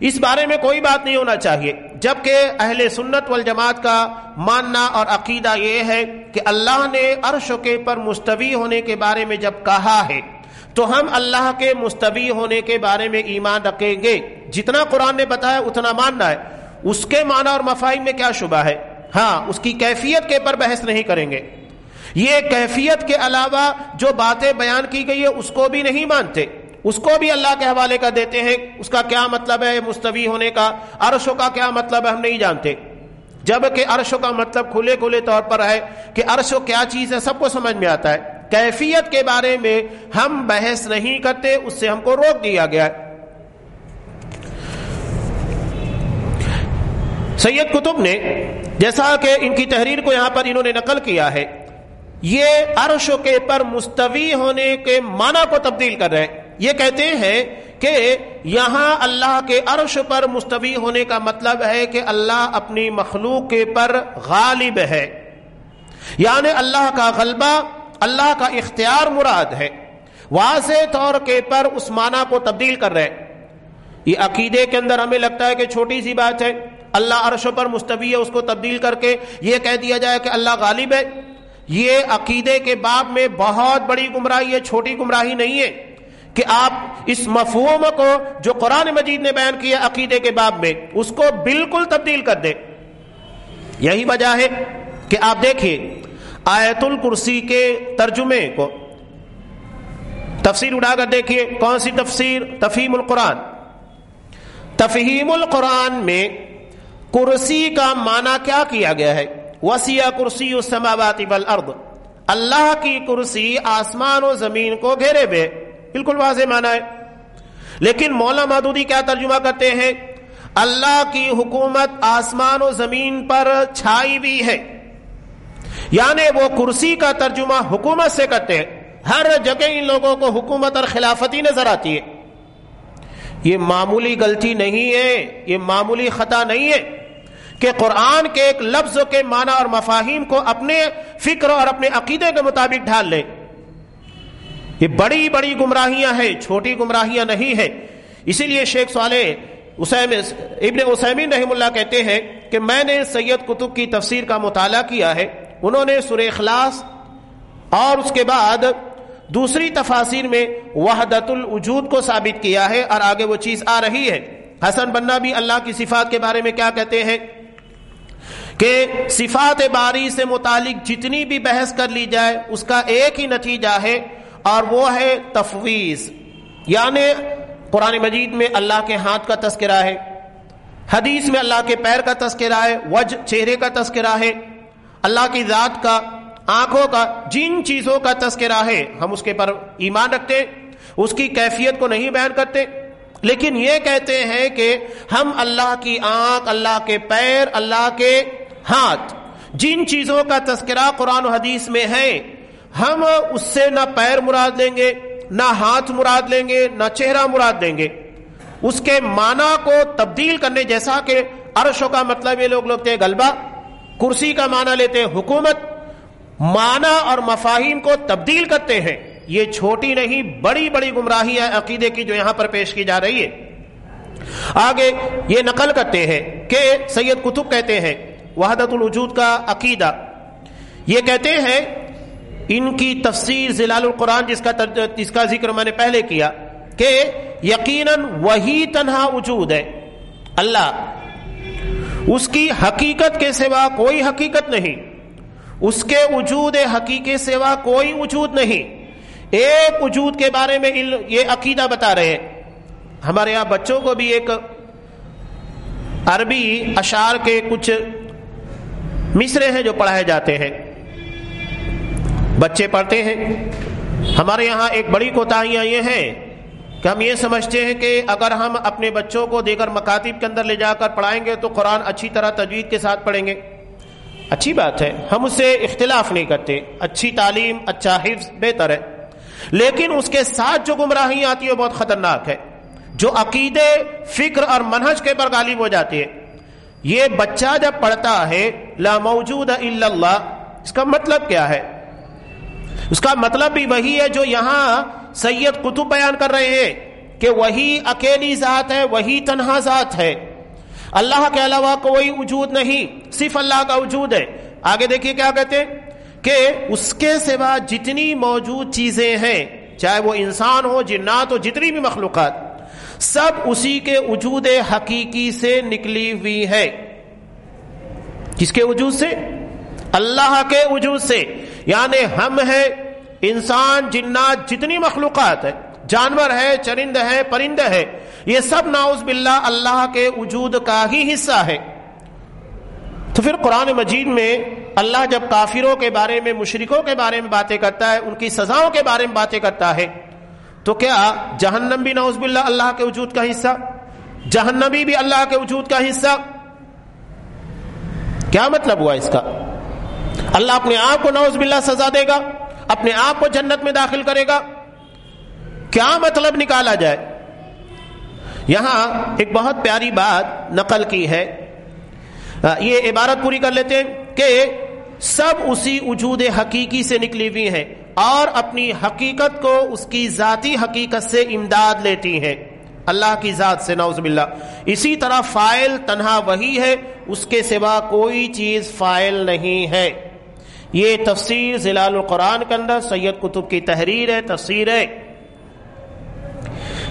اس بارے میں کوئی بات نہیں ہونا چاہیے۔ جبکہ اہل سنت والجماعت کا ماننا اور عقیدہ یہ ہے کہ اللہ نے عرش کے پر مستوی ہونے کے بارے میں جب کہا ہے، تو ہم اللہ کے مستوی ہونے کے بارے میں ایمان رکھیں گے۔ جتنا قرآن نے بتایا، اتنا ماننا ہے۔ اس کے معنی اور مفاہیم میں کیا شبہ ہے؟ ہاں اس کی کیفیت کے پر بحث نہیں کریں گے۔ یہ کیفیت کے علاوہ جو باتیں بیان کی گئی ہے اس کو بھی نہیں مانتے۔ اس کو بھی اللہ کے حوالے کا دیتے ہیں۔ اس کا کیا مطلب ہے مستوی ہونے کا؟ عرشوں کا کیا مطلب ہے ہم نہیں جانتے۔ جبکہ عرشوں کا مطلب کھلے کھلے طور پر ہے کہ عرشوں کیا چیز ہے، سب کو سمجھ میں آتا ہے۔ کیفیت کے بارے میں ہم بحث نہیں کرتے، اس سے ہم کو روک دیا گیا ہے۔ سید کتب نے، جیسا کہ ان کی تحریر کو یہاں پر انہوں نے نقل کیا ہے یہ عرش کے پر مستوی ہونے کے معنی کو تبدیل کر رہے ہیں۔ یہ کہتے ہیں کہ یہاں اللہ کے عرش پر مستوی ہونے کا مطلب ہے کہ اللہ اپنی مخلوق کے پر غالب ہے۔ یعنی اللہ کا غلبہ، اللہ کا اختیار مراد ہے۔ واضح طور کے پر اس معنی کو تبدیل کر رہے ہیں۔ یہ عقیدے کے اندر ہمیں لگتا ہے کہ چھوٹی سی بات ہے۔ اللہ عرش پر مستوی ہے، اس کو تبدیل کر کے یہ کہہ دیا جائے کہ اللہ غالب ہے۔ یہ عقیدے کے باب میں بہت بڑی گمراہی ہے، چھوٹی گمراہی نہیں ہے کہ آپ اس مفہوم کو جو قرآن مجید نے بیان کیا عقیدے کے باب میں، اس کو بالکل تبدیل کر دیں۔ یہی وجہ ہے کہ آپ دیکھیے آیت الکرسی کے ترجمے کو تفسیر اڑا کر دیکھیے، کون سی تفسیر؟ تفہیم القرآن۔ تفہیم القرآن میں کرسی کا معنی کیا کیا گیا ہے؟ وسیع کرسی السماوات والارض۔ اللہ کی کرسی آسمان و زمین کو گھیرے بے بالکل واضح مانا ہے۔ لیکن مولا مادودی کیا ترجمہ کرتے ہیں؟ اللہ کی حکومت آسمان و زمین پر چھائی بھی ہے۔ یعنی وہ کرسی کا ترجمہ حکومت سے کرتے ہیں۔ ہر جگہ ان لوگوں کو حکومت اور خلافتی نظر آتی ہے۔ یہ معمولی غلطی نہیں ہے۔ یہ معمولی خطا نہیں ہے۔ کہ قرآن کے ایک لفظ کے معنی اور مفاہیم کو اپنے فکر اور اپنے عقیدے کے مطابق ڈھال لیں۔ یہ بڑی بڑی گمراہیاں ہیں، چھوٹی گمراہیاں نہیں ہیں۔ اسی لیے شیخ صالح ابن اسمین رحم اللہ کہتے ہیں کہ میں نے سید کتب کی تفسیر کا مطالعہ کیا ہے۔ انہوں نے سر اخلاص اور اس کے بعد دوسری تفاصیر میں وحدت الوجود کو ثابت کیا ہے اور آگے وہ چیز آ رہی ہے۔ حسن بننا بھی اللہ کی صفات کے بارے میں کیا کہتے ہیں؟ کہ صفات باری سے متعلق جتنی بھی بحث کر لی جائے، اس کا ایک ہی نتیجہ ہے، اور وہ ہے تفویض۔ یعنی قرآن مجید میں اللہ کے ہاتھ کا تذکرہ ہے، حدیث میں اللہ کے پیر کا تذکرہ ہے وج چہرے کا تذکرہ ہے، اللہ کی ذات کا، آنکھوں کا، جن چیزوں کا تذکرہ ہے، ہم اس کے پر ایمان رکھتے، اس کی کیفیت کو نہیں بیان کرتے، لیکن یہ کہتے ہیں کہ ہم اللہ کی آنکھ، اللہ کے پیر، اللہ کے ہاتھ۔ جن چیزوں کا تذکرہ قرآن و حدیث میں ہے، ہم اس سے نہ پیر مراد لیں گے، نہ ہاتھ مراد لیں گے، نہ چہرہ مراد لیں گے۔ اس کے معنی کو تبدیل کرنے جیسا کہ عرشوں کا مطلب یہ لوگ لوگ غلبہ، کرسی کا معنی لیتے حکومت۔ معنی اور مفاہیم کو تبدیل کرتے ہیں۔ یہ چھوٹی نہیں، بڑی بڑی گمراہی ہے عقیدے کی جو یہاں پر پیش کی جا رہی ہے۔ آگے یہ نقل کرتے ہیں کہ سید کتب کہتے ہیں وحدت الوجود کا عقیدہ۔ یہ کہتے ہیں، ان کی تفسیر زلال القرآن جس کا جس کا ذکر میں نے پہلے کیا کہ یقیناً وہی تنہا وجود ہے۔ اللہ، اس کی حقیقت کے سوا کوئی حقیقت نہیں۔ اس کے وجود حقیقی سوا کوئی وجود نہیں۔ ایک وجود کے بارے میں یہ عقیدہ بتا رہے ہیں۔ ہمارے یہاں بچوں کو بھی ایک عربی اشار کے کچھ مصرے ہیں جو پڑھائے جاتے ہیں۔ بچے پڑھتے ہیں۔ ہمارے یہاں ایک بڑی کوتاہیاں یہ ہیں کہ ہم یہ سمجھتے ہیں کہ اگر ہم اپنے بچوں کو دیگر مکاتب کے اندر لے جا کر پڑھائیں گے تو قرآن اچھی طرح تجوید کے ساتھ پڑھیں گے۔ اچھی بات ہے۔ ہم اس سے اختلاف نہیں کرتے۔ اچھی تعلیم اچھا حفظ بہتر ہے۔ لیکن اس کے ساتھ جو گمراہی آتی ہے وہ بہت خطرناک ہے۔ جو عقیدے، فکر اور منہج کے پر غالب ہو جاتی ہے۔ یہ بچہ جب پڑھتا ہے، لا موجود الا اللہ، اس کا مطلب کیا ہے؟ اس کا مطلب بھی وہی ہے جو یہاں سید قطب بیان کر رہے ہیں کہ وہی اکیلی ذات ہے، وہی تنہا ذات ہے۔ اللہ کے علاوہ کوئی وجود نہیں، صرف اللہ کا وجود ہے۔ آگے دیکھیے کیا کہتے ہیں؟ کہ اس کے سوا جتنی موجود چیزیں ہیں، چاہے وہ انسان ہو، جنات ہو، جتنی بھی مخلوقات سب اسی کے وجود حقیقی سے نکلی ہوئی ہے کس کے وجود سے؟ اللہ کے وجود سے۔ یعنی ہم ہیں، انسان، جنات، جتنی مخلوقات ہے جانور ہے چرند ہے پرند ہے یہ سب ناؤز باللہ اللہ کے وجود کا ہی حصہ ہے تو پھر قرآن مجید میں اللہ جب کافروں کے بارے میں، مشرکوں کے بارے میں باتیں کرتا ہے، ان کی سزاؤں کے بارے میں باتیں کرتا ہے تو کیا جہنم بھی ناؤز باللہ اللہ کے وجود کا حصہ؟ جہنمی بھی اللہ کے وجود کا حصہ؟ کیا مطلب ہوا اس کا؟ اللہ اپنے آپ کو نوز باللہ سزا دے گا، اپنے آپ کو جنت میں داخل کرے گا۔ کیا مطلب نکالا جائے؟ یہاں ایک بہت پیاری بات نقل کی ہے۔ یہ عبارت پوری کر لیتے ہیں کہ سب اسی وجود حقیقی سے نکلی ہوئی ہیں۔ اور اپنی حقیقت کو اس کی ذاتی حقیقت سے امداد لیتی ہیں۔ اللہ کی ذات سے نوز باللہ۔ اسی طرح فائل تنہا وہی ہے، اس کے سوا کوئی چیز فائل نہیں ہے۔ یہ تفسیر زلال القرآن کے اندر سید کتب کی تحریر ہے، تفسیر ہے۔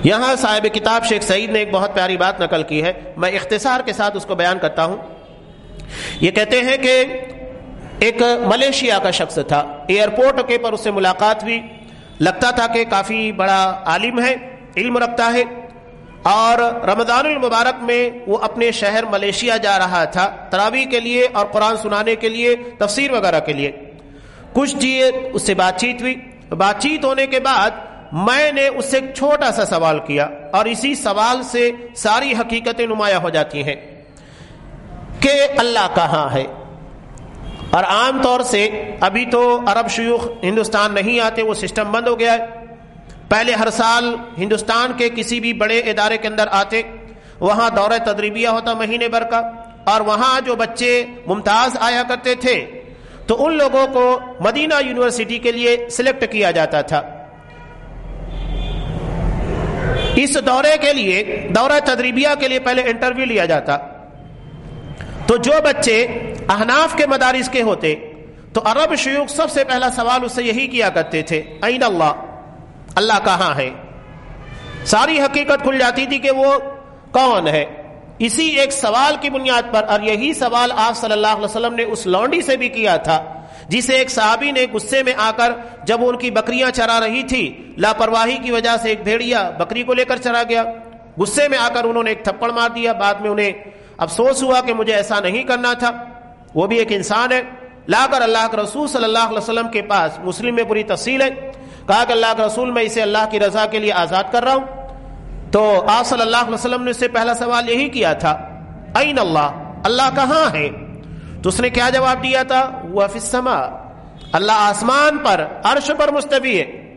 یہاں صاحب کتاب شیخ سعید نے ایک بہت پیاری بات نقل کی ہے۔ میں اختصار کے ساتھ اس کو بیان کرتا ہوں۔ یہ کہتے ہیں کہ ایک ملیشیا کا شخص تھا۔ ایئرپورٹ کے پر اس سے ملاقات ہوئی۔ لگتا تھا کہ کافی بڑا عالم ہے، علم رکھتا ہے۔ اور رمضان المبارک میں وہ اپنے شہر ملیشیا جا رہا تھا تراوی کے لیے اور قرآن سنانے کے لیے، تفسیر وغیرہ کے لیے۔ کچھ جی اس سے بات چیت ہوئی۔ بات چیت ہونے کے بعد میں نے اس سے ایک چھوٹا سا سوال کیا اور اسی سوال سے ساری حقیقتیں نمایاں ہو جاتی ہیں کہ اللہ کہاں ہے؟ اور عام طور سے ابھی تو عرب شیوخ ہندوستان نہیں آتے، وہ سسٹم بند ہو گیا ہے۔ پہلے ہر سال ہندوستان کے کسی بھی بڑے ادارے کے اندر آتے، وہاں دورہ تدریبیہ ہوتا مہینے بھر کا، اور وہاں جو بچے ممتاز آیا کرتے تھے، تو ان لوگوں کو مدینہ یونیورسٹی کے لیے سلیکٹ کیا جاتا تھا۔ اس دورے کے لیے، دورہ تدریبیہ کے لیے پہلے انٹرویو لیا جاتا۔ تو جو بچے احناف کے مدارس کے ہوتے، تو عرب شیوخ سب سے پہلا سوال اس سے یہی کیا کرتے تھے این اللہ؟ اللہ کہاں ہے۔ ساری حقیقت کھل جاتی تھی کہ وہ کون ہے۔ اسی ایک سوال کی بنیاد پر، اور یہی سوال آپ صلی اللہ علیہ وسلم نے اس لونڈی سے بھی کیا تھا، جسے ایک صحابی نے غصے میں آ کر جب ان کی بکریاں چرا رہی تھی، لاپرواہی کی وجہ سے ایک بھیڑیا بکری کو لے کر چرا گیا۔ غصے میں آ کر انہوں نے ایک تھپڑ مار دیا، بعد میں انہیں افسوس ہوا کہ مجھے ایسا نہیں کرنا تھا۔ وہ بھی ایک انسان ہے۔ لا کر اللہ کے رسول صلی اللہ علیہ وسلم کے پاس مسلم میں پوری تفصیل ہے۔ کہا کہ اللہ کے رسول میں اسے اللہ کی رضا کے لیے آزاد کر رہا ہوں۔ تو آپ صلی اللہ علیہ وسلم نے اس سے پہلا سوال یہی کیا تھا۔ این اللہ؟ اللہ کہاں ہے؟ تو اس نے کیا جواب دیا تھا؟ وہ فسما اللہ آسمان پر، عرش پر مستوی ہے۔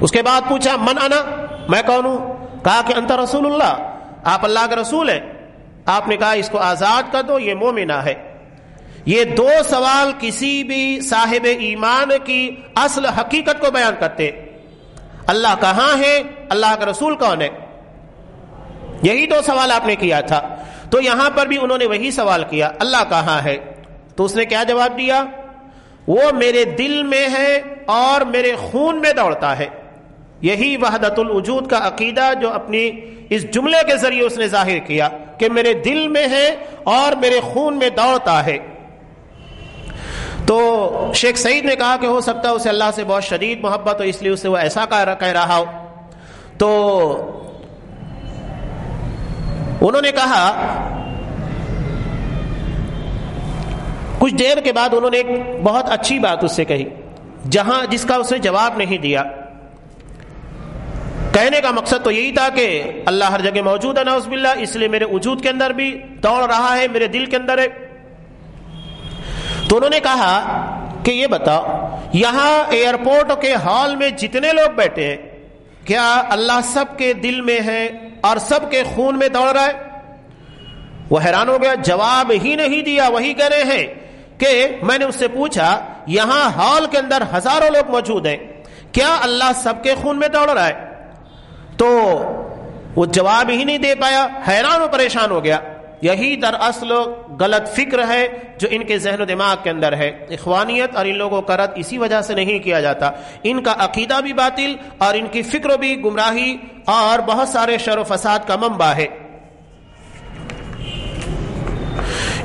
اس کے بعد پوچھا، من انا؟ میں کون ہوں؟ کہا کہ انت رسول اللہ۔ آپ اللہ کے رسول ہیں۔ آپ نے کہا، اس کو آزاد کر دو، یہ مومنا ہے۔ یہ دو سوال کسی بھی صاحب ایمان کی اصل حقیقت کو بیان کرتے۔ اللہ کہاں ہے اللہ کا رسول کون ہے یہی دو سوال آپ نے کیا تھا۔ تو یہاں پر بھی انہوں نے وہی سوال کیا، اللہ کہاں ہے؟ تو اس نے کیا جواب دیا؟ وہ میرے دل میں ہے اور میرے خون میں دوڑتا ہے۔ یہی وحدت الوجود کا عقیدہ جو اپنی اس جملے کے ذریعے اس نے ظاہر کیا کہ میرے دل میں ہے اور میرے خون میں دوڑتا ہے۔ تو شیخ سعید نے کہا کہ ہو سکتا ہے اسے اللہ سے بہت شدید محبت ہو، اس لیے اسے وہ ایسا کہہ رہا ہو۔ تو انہوں نے کہا، کچھ دیر کے بعد انہوں نے ایک بہت اچھی بات اس سے کہی، جہاں جس کا اسے جواب نہیں دیا۔ کہنے کا مقصد تو یہی تھا کہ اللہ ہر جگہ موجود ہے نوز باللہ، اس لیے میرے وجود کے اندر بھی دوڑ رہا ہے، میرے دل کے اندر ہے۔ تو انہوں نے کہا کہ یہ بتاؤ، یہاں ایئرپورٹ کے ہال میں جتنے لوگ بیٹھے ہیں، کیا اللہ سب کے دل میں ہے اور سب کے خون میں دوڑ رہا ہے؟ وہ حیران ہو گیا، جواب ہی نہیں دیا۔ وہی کہہ رہے ہیں کہ میں نے اس سے پوچھا، یہاں ہال کے اندر ہزاروں لوگ موجود ہیں، کیا اللہ سب کے خون میں دوڑ رہا ہے؟ تو وہ جواب ہی نہیں دے پایا، حیران و پریشان ہو گیا۔ یہی در اصل غلط فکر ہے جو ان کے ذہن و دماغ کے اندر ہے۔ اخوانیت اور ان لوگوں کا رد اسی وجہ سے نہیں کیا جاتا۔ ان کا عقیدہ بھی باطل اور ان کی فکر بھی گمراہی اور بہت سارے شر و فساد کا منبع ہے۔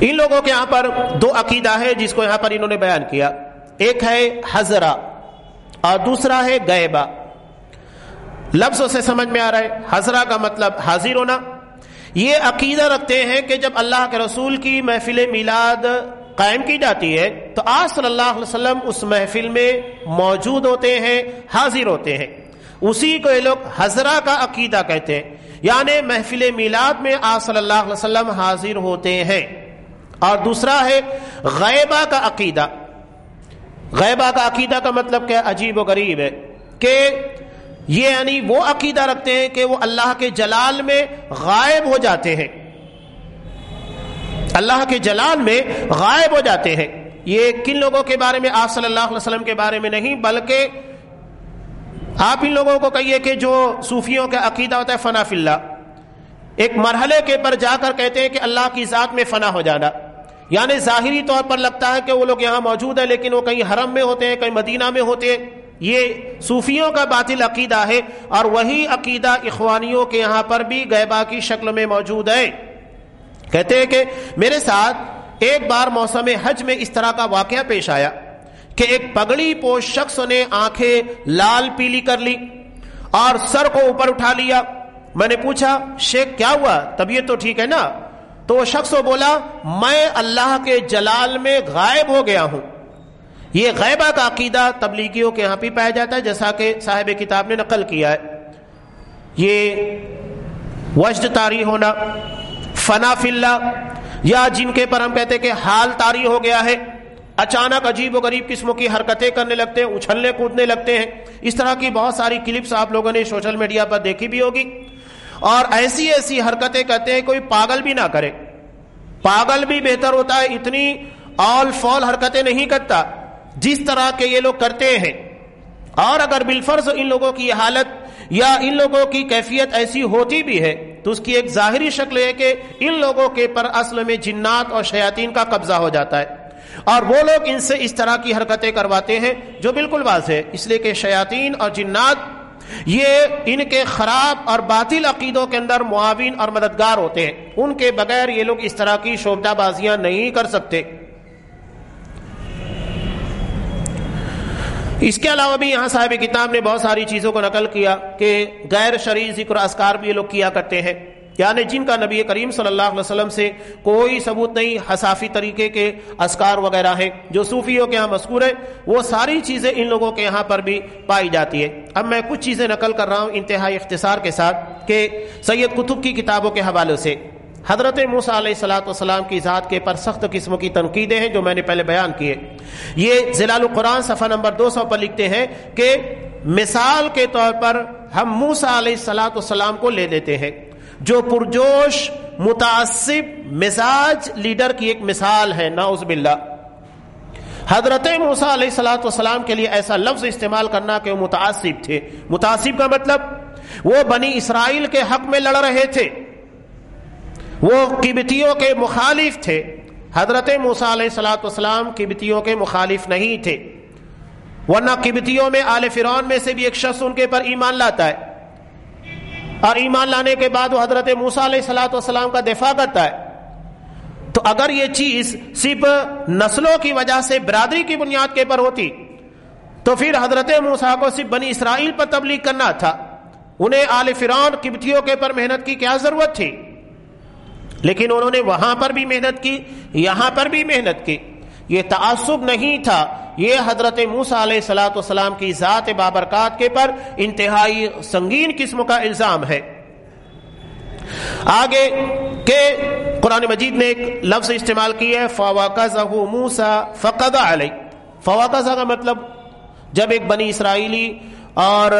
ان لوگوں کے یہاں پر دو عقیدہ ہے جس کو یہاں پر انہوں نے بیان کیا۔ ایک ہے حضرہ اور دوسرا ہے گیبا لفظوں سے سمجھ میں آ رہا ہے حضرہ کا مطلب حاضر ہونا۔ یہ عقیدہ رکھتے ہیں کہ جب اللہ کے رسول کی محفل میلاد قائم کی جاتی ہے، تو آج صلی اللہ علیہ وسلم اس محفل میں موجود ہوتے ہیں، حاضر ہوتے ہیں۔ اسی کو یہ لوگ حضرہ کا عقیدہ کہتے ہیں۔ یعنی محفل میلاد میں آج صلی اللہ علیہ وسلم حاضر ہوتے ہیں۔ اور دوسرا ہے غیبہ کا عقیدہ۔ غیبہ کا عقیدہ کا مطلب کیا؟ عجیب و غریب ہے کہ یہ یعنی وہ عقیدہ رکھتے ہیں کہ وہ اللہ کے جلال میں غائب ہو جاتے ہیں۔ اللہ کے جلال میں غائب ہو جاتے ہیں۔ یہ کن لوگوں کے بارے میں آپ صلی اللہ علیہ وسلم کے بارے میں نہیں، بلکہ آپ ان لوگوں کو کہیے کہ جو صوفیوں کا عقیدہ ہوتا ہے فنا اللہ، ایک مرحلے کے پر جا کر کہتے ہیں کہ اللہ کی ذات میں فنا ہو جانا۔ یعنی ظاہری طور پر لگتا ہے کہ وہ لوگ یہاں موجود ہیں، لیکن وہ کہیں حرم میں ہوتے ہیں، کہیں مدینہ میں ہوتے ہیں۔ یہ صوفیوں کا باطل عقیدہ ہے اور وہی عقیدہ اخوانیوں کے یہاں پر بھی گیبا کی شکل میں موجود ہے۔ کہتے ہیں کہ میرے ساتھ ایک بار موسم حج میں اس طرح کا واقعہ پیش آیا کہ ایک پگڑی پوش شخص نے آنکھیں لال پیلی کر لی اور سر کو اوپر اٹھا لیا۔ میں نے پوچھا، شیخ، کیا ہوا؟ طبیعت تو ٹھیک ہے نا؟ تو وہ شخص بولا، میں اللہ کے جلال میں غائب ہو گیا ہوں۔ یہ غیبہ کا عقیدہ تبلیغیوں کے یہاں بھی پایا جاتا ہے، جیسا کہ صاحب کتاب نے نقل کیا ہے۔ یہ وجد تاری ہونا، فنا اللہ، یا جن کے پر ہم کہتے کہ حال تاری ہو گیا ہے، اچانک عجیب و غریب قسموں کی حرکتیں کرنے لگتے ہیں، اچھلنے کودنے لگتے ہیں۔ اس طرح کی بہت ساری کلپس آپ لوگوں نے سوشل میڈیا پر دیکھی بھی ہوگی۔ اور ایسی ایسی حرکتیں کرتے ہیں، کوئی پاگل بھی نہ کرے۔ پاگل بھی بہتر ہوتا ہے، اتنی آل فال حرکتیں نہیں کرتا۔ جس طرح کے یہ لوگ کرتے ہیں۔ اور اگر بالفرض ان لوگوں کی حالت یا ان لوگوں کی کیفیت ایسی ہوتی بھی ہے، تو اس کی ایک ظاہری شکل ہے کہ ان لوگوں کے پر اصل میں جنات اور شیاطین کا قبضہ ہو جاتا ہے۔ اور وہ لوگ ان سے اس طرح کی حرکتیں کرواتے ہیں جو بالکل واضح ہے، اس لیے کہ شیاطین اور جنات یہ ان کے خراب اور باطل عقیدوں کے اندر معاون اور مددگار ہوتے ہیں۔ ان کے بغیر یہ لوگ اس طرح کی شوبدہ بازیاں نہیں کر سکتے۔ اس کے علاوہ بھی یہاں صاحب کتاب نے بہت ساری چیزوں کو نقل کیا کہ غیر شرعی ذکر اسکار بھی یہ لوگ کیا کرتے ہیں۔ یعنی جن کا نبی کریم صلی اللہ علیہ وسلم سے کوئی ثبوت نہیں، حسافی طریقے کے اسکار وغیرہ ہیں۔ جو صوفیوں کے یہاں مذکور ہے وہ ساری چیزیں ان لوگوں کے یہاں پر بھی پائی جاتی ہے اب میں کچھ چیزیں نقل کر رہا ہوں انتہائی اختصار کے ساتھ کہ سید کتب کی کتابوں کے حوالے سے۔ حضرت موسا علیہ السلاۃ والسلام کی ذات کے پر سخت قسم کی تنقیدیں ہیں جو میں نے پہلے بیان کیے۔ یہ ضلع القرآن صفحہ نمبر دو سو پر لکھتے ہیں کہ مثال کے طور پر ہم موسا علیہ السلاۃ والسلام کو لے لیتے ہیں۔ جو پرجوش، متعصب، مزاج لیڈر کی ایک مثال ہے ناؤز باللہ۔ حضرت موسا علیہ السلاۃ والسلام کے لیے ایسا لفظ استعمال کرنا کہ وہ متعصب تھے۔ متعصب کا مطلب وہ بنی اسرائیل کے حق میں لڑ رہے تھے۔ وہ قبتیوں کے مخالف تھے۔ حضرت موسا علیہ السلاۃ والسلام قبتیوں کے مخالف نہیں تھے۔ ورنہ قبتیوں میں آل فرعون میں سے بھی ایک شخص ان کے پر ایمان لاتا ہے۔ اور ایمان لانے کے بعد وہ حضرت موسا علیہ السلاۃ والسلام کا دفاع کرتا ہے۔ تو اگر یہ چیز صرف نسلوں کی وجہ سے برادری کی بنیاد کے پر ہوتی، تو پھر حضرت موسا کو صرف بنی اسرائیل پر تبلیغ کرنا تھا۔ انہیں آل فرعون قبتیوں کے پر محنت کی کیا ضرورت تھی؟ لیکن انہوں نے وہاں پر بھی محنت کی، یہاں پر بھی محنت کی۔ یہ تعصب نہیں تھا۔ یہ حضرت موسا علیہ سلاۃ والسلام کی ذات بابرکات کے پر انتہائی سنگین قسم کا الزام ہے۔ آگے کہ قرآن مجید نے ایک لفظ استعمال کیا ہے فواقہ موسا فقد علیہ فواقہ کا مطلب جب ایک بنی اسرائیلی اور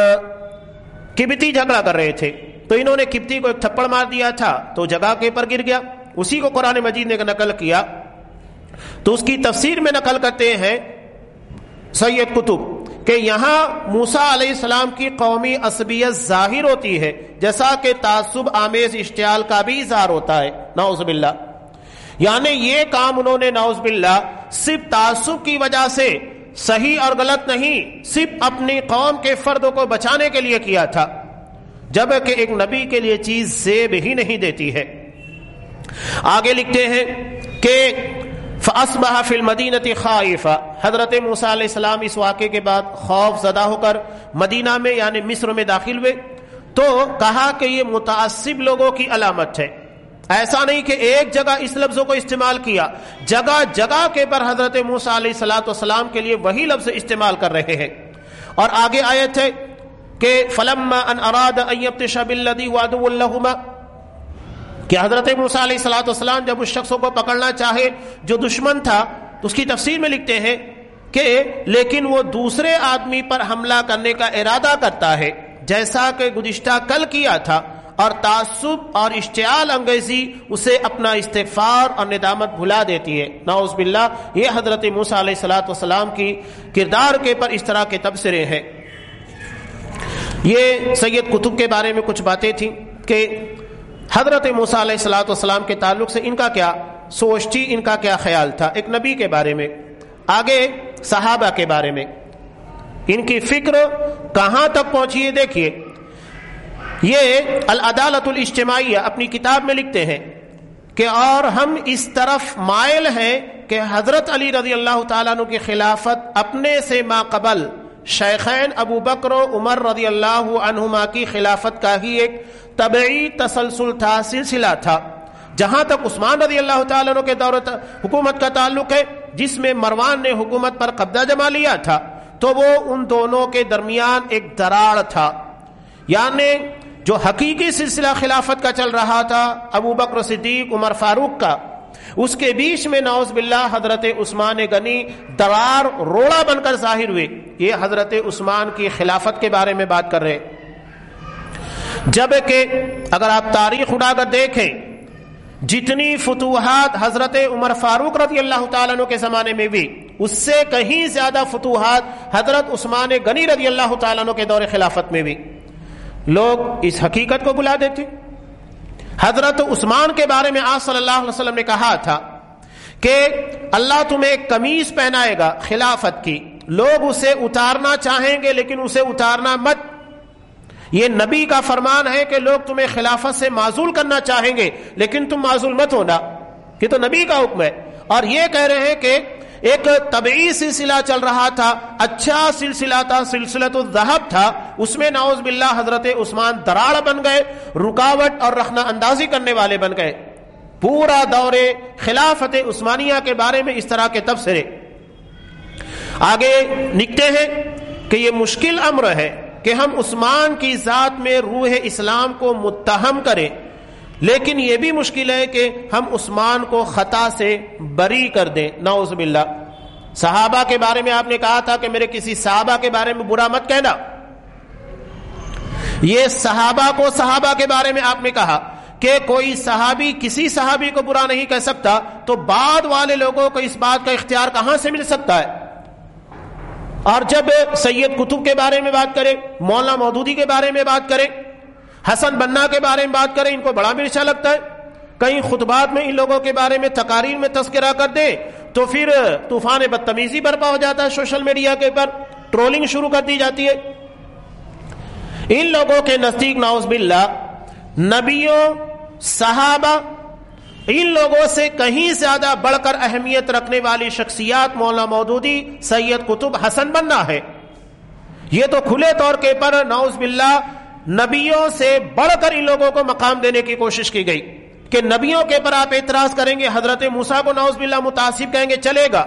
کبتی جھگڑا کر رہے تھے۔ تو انہوں نے کپتی کو ایک تھپڑ مار دیا تھا، تو جگہ کے پر گر گیا، اسی کو قرآن مجید نے نقل کیا۔ تو اس کی تفسیر میں نقل کرتے ہیں سید کتب کہ یہاں موسا علیہ السلام کی قومی عصبیت ظاہر ہوتی ہے، جیسا کہ تعصب آمیز اشتعال کا بھی اظہار ہوتا ہے۔ نعوذ باللہ۔ یعنی یہ کام انہوں نے نعوذ باللہ صرف تعصب کی وجہ سے صحیح اور غلط نہیں، صرف اپنی قوم کے فردوں کو بچانے کے لیے کیا تھا۔ جبکہ ایک نبی کے لیے چیز زیب ہی نہیں دیتی ہے۔ آگے لکھتے ہیں کہ فاسبہ فی المدینت خائفہ حضرت موسیٰ علیہ السلام اس واقعے کے بعد خوف زدہ ہو کر مدینہ میں یعنی مصر میں داخل ہوئے۔ تو کہا کہ یہ متعصب لوگوں کی علامت ہے۔ ایسا نہیں کہ ایک جگہ اس لفظوں کو استعمال کیا، جگہ جگہ کے پر حضرت موسیٰ علیہ السلام والسلام کے لیے وہی لفظ استعمال کر رہے ہیں۔ اور آگے آیت ہے کہ فلما ان اراد ان يبتش بالذي وعدوا لهما، کہ حضرت موسیٰ علیہ الصلوۃ والسلام جب اس شخص کو پکڑنا چاہے جو دشمن تھا، تو اس کی تفسیر میں لکھتے ہیں کہ لیکن وہ دوسرے آدمی پر حملہ کرنے کا ارادہ کرتا ہے، جیسا کہ گزشتہ کل کیا تھا، اور تعصب اور اشتعال انگیزی اسے اپنا استغفار اور ندامت بھلا دیتی ہے۔ نعوذ باللہ، یہ حضرت موسیٰ علیہ الصلوۃ والسلام کی کردار کے پر اس طرح کے تبصرے ہیں۔ یہ سید کتب کے بارے میں کچھ باتیں تھیں کہ حضرت موسیٰ علیہ السلاۃ والسلام کے تعلق سے ان کا کیا سوچ تھی ان کا کیا خیال تھا، ایک نبی کے بارے میں، آگے صحابہ کے بارے میں۔ ان کی فکر کہاں تک پہنچی ہے دیکھیے۔ یہ العدالت الاجتماعیہ اپنی کتاب میں لکھتے ہیں کہ اور ہم اس طرف مائل ہیں کہ حضرت علی رضی اللہ تعالیٰ عنہ کی خلافت اپنے سے ما قبل شیخین ابو بکر و عمر رضی اللہ عنہما کی خلافت کا ہی ایک طبعی تسلسل تھا، سلسلہ تھا۔ جہاں تک عثمان رضی اللہ تعالیٰ کے دور حکومت کا تعلق ہے، جس میں مروان نے حکومت پر قبضہ جما لیا تھا، تو وہ ان دونوں کے درمیان ایک دراڑ تھا۔ یعنی جو حقیقی سلسلہ خلافت کا چل رہا تھا، ابو بکر صدیق، عمر فاروق کا۔ اس کے بیچ میں نوز باللہ حضرت عثمان غنی درار روڑا بن کر ظاہر ہوئے۔ یہ حضرت عثمان کی خلافت کے بارے میں بات کر رہے جبکہ اگر آپ تاریخ اڑا کر دیکھیں، جتنی فتوحات حضرت عمر فاروق رضی اللہ تعالیٰ عنہ کے زمانے میں بھی اس سے کہیں زیادہ فتوحات حضرت عثمان غنی رضی اللہ تعالیٰ عنہ کے دور خلافت میں بھی لوگ اس حقیقت کو بلا دیتے۔ حضرت عثمان کے بارے میں آج صلی اللہ علیہ وسلم نے کہا تھا کہ اللہ تمہیں کمیز پہنائے گا خلافت کی۔ لوگ اسے اتارنا چاہیں گے لیکن اسے اتارنا مت۔ یہ نبی کا فرمان ہے کہ لوگ تمہیں خلافت سے معذول کرنا چاہیں گے لیکن تم معذول مت ہونا۔ یہ تو نبی کا حکم ہے۔ اور یہ کہہ رہے ہیں کہ ایک طبعی سلسلہ چل رہا تھا اچھا سلسلہ تھا سلسلہ تو ذہب تھا، اس میں ناؤز باللہ حضرت عثمان دراڑ بن گئے، رکاوٹ اور رخنا اندازی کرنے والے بن گئے۔ پورا دور خلافت عثمانیہ کے بارے میں اس طرح کے تبصرے۔ آگے لکھتے ہیں کہ یہ مشکل امر ہے کہ ہم عثمان کی ذات میں روح اسلام کو متہم کریں۔ لیکن یہ بھی مشکل ہے کہ ہم عثمان کو خطا سے بری کر دیں۔ نعوذ باللہ۔ صحابہ کے بارے میں آپ نے کہا تھا کہ میرے کسی صحابہ کے بارے میں برا مت کہنا۔ یہ صحابہ کو صحابہ کے بارے میں آپ نے کہا کہ کوئی صحابی کسی صحابی کو برا نہیں کہہ سکتا تو بعد والے لوگوں کو اس بات کا اختیار کہاں سے مل سکتا ہے؟ اور جب سید کتب کے بارے میں بات کریں، مولانا مودودی کے بارے میں بات کریں حسن بننا کے بارے میں بات کریں، ان کو بڑا مرچا لگتا ہے۔ کئی خطبات میں ان لوگوں کے بارے میں تقاریر میں تذکرہ کر دیں، تو پھر طوفان بدتمیزی برپا ہو جاتا ہے سوشل میڈیا کے پر ٹرولنگ شروع کر دی جاتی ہے۔ ان لوگوں کے نزدیک ناؤز باللہ، نبیوں، صحابہ، ان لوگوں سے کہیں زیادہ بڑھ کر اہمیت رکھنے والی شخصیات مولانا مودودی سید قطب حسن بننا ہے۔ یہ تو کھلے طور کے پر ناؤز باللہ نبیوں سے بڑھ کر ان لوگوں کو مقام دینے کی کوشش کی گئی کہ نبیوں کے پر آپ اعتراض کریں گے، حضرت موسا کو نوز باللہ متاثر کہیں گے، چلے گا۔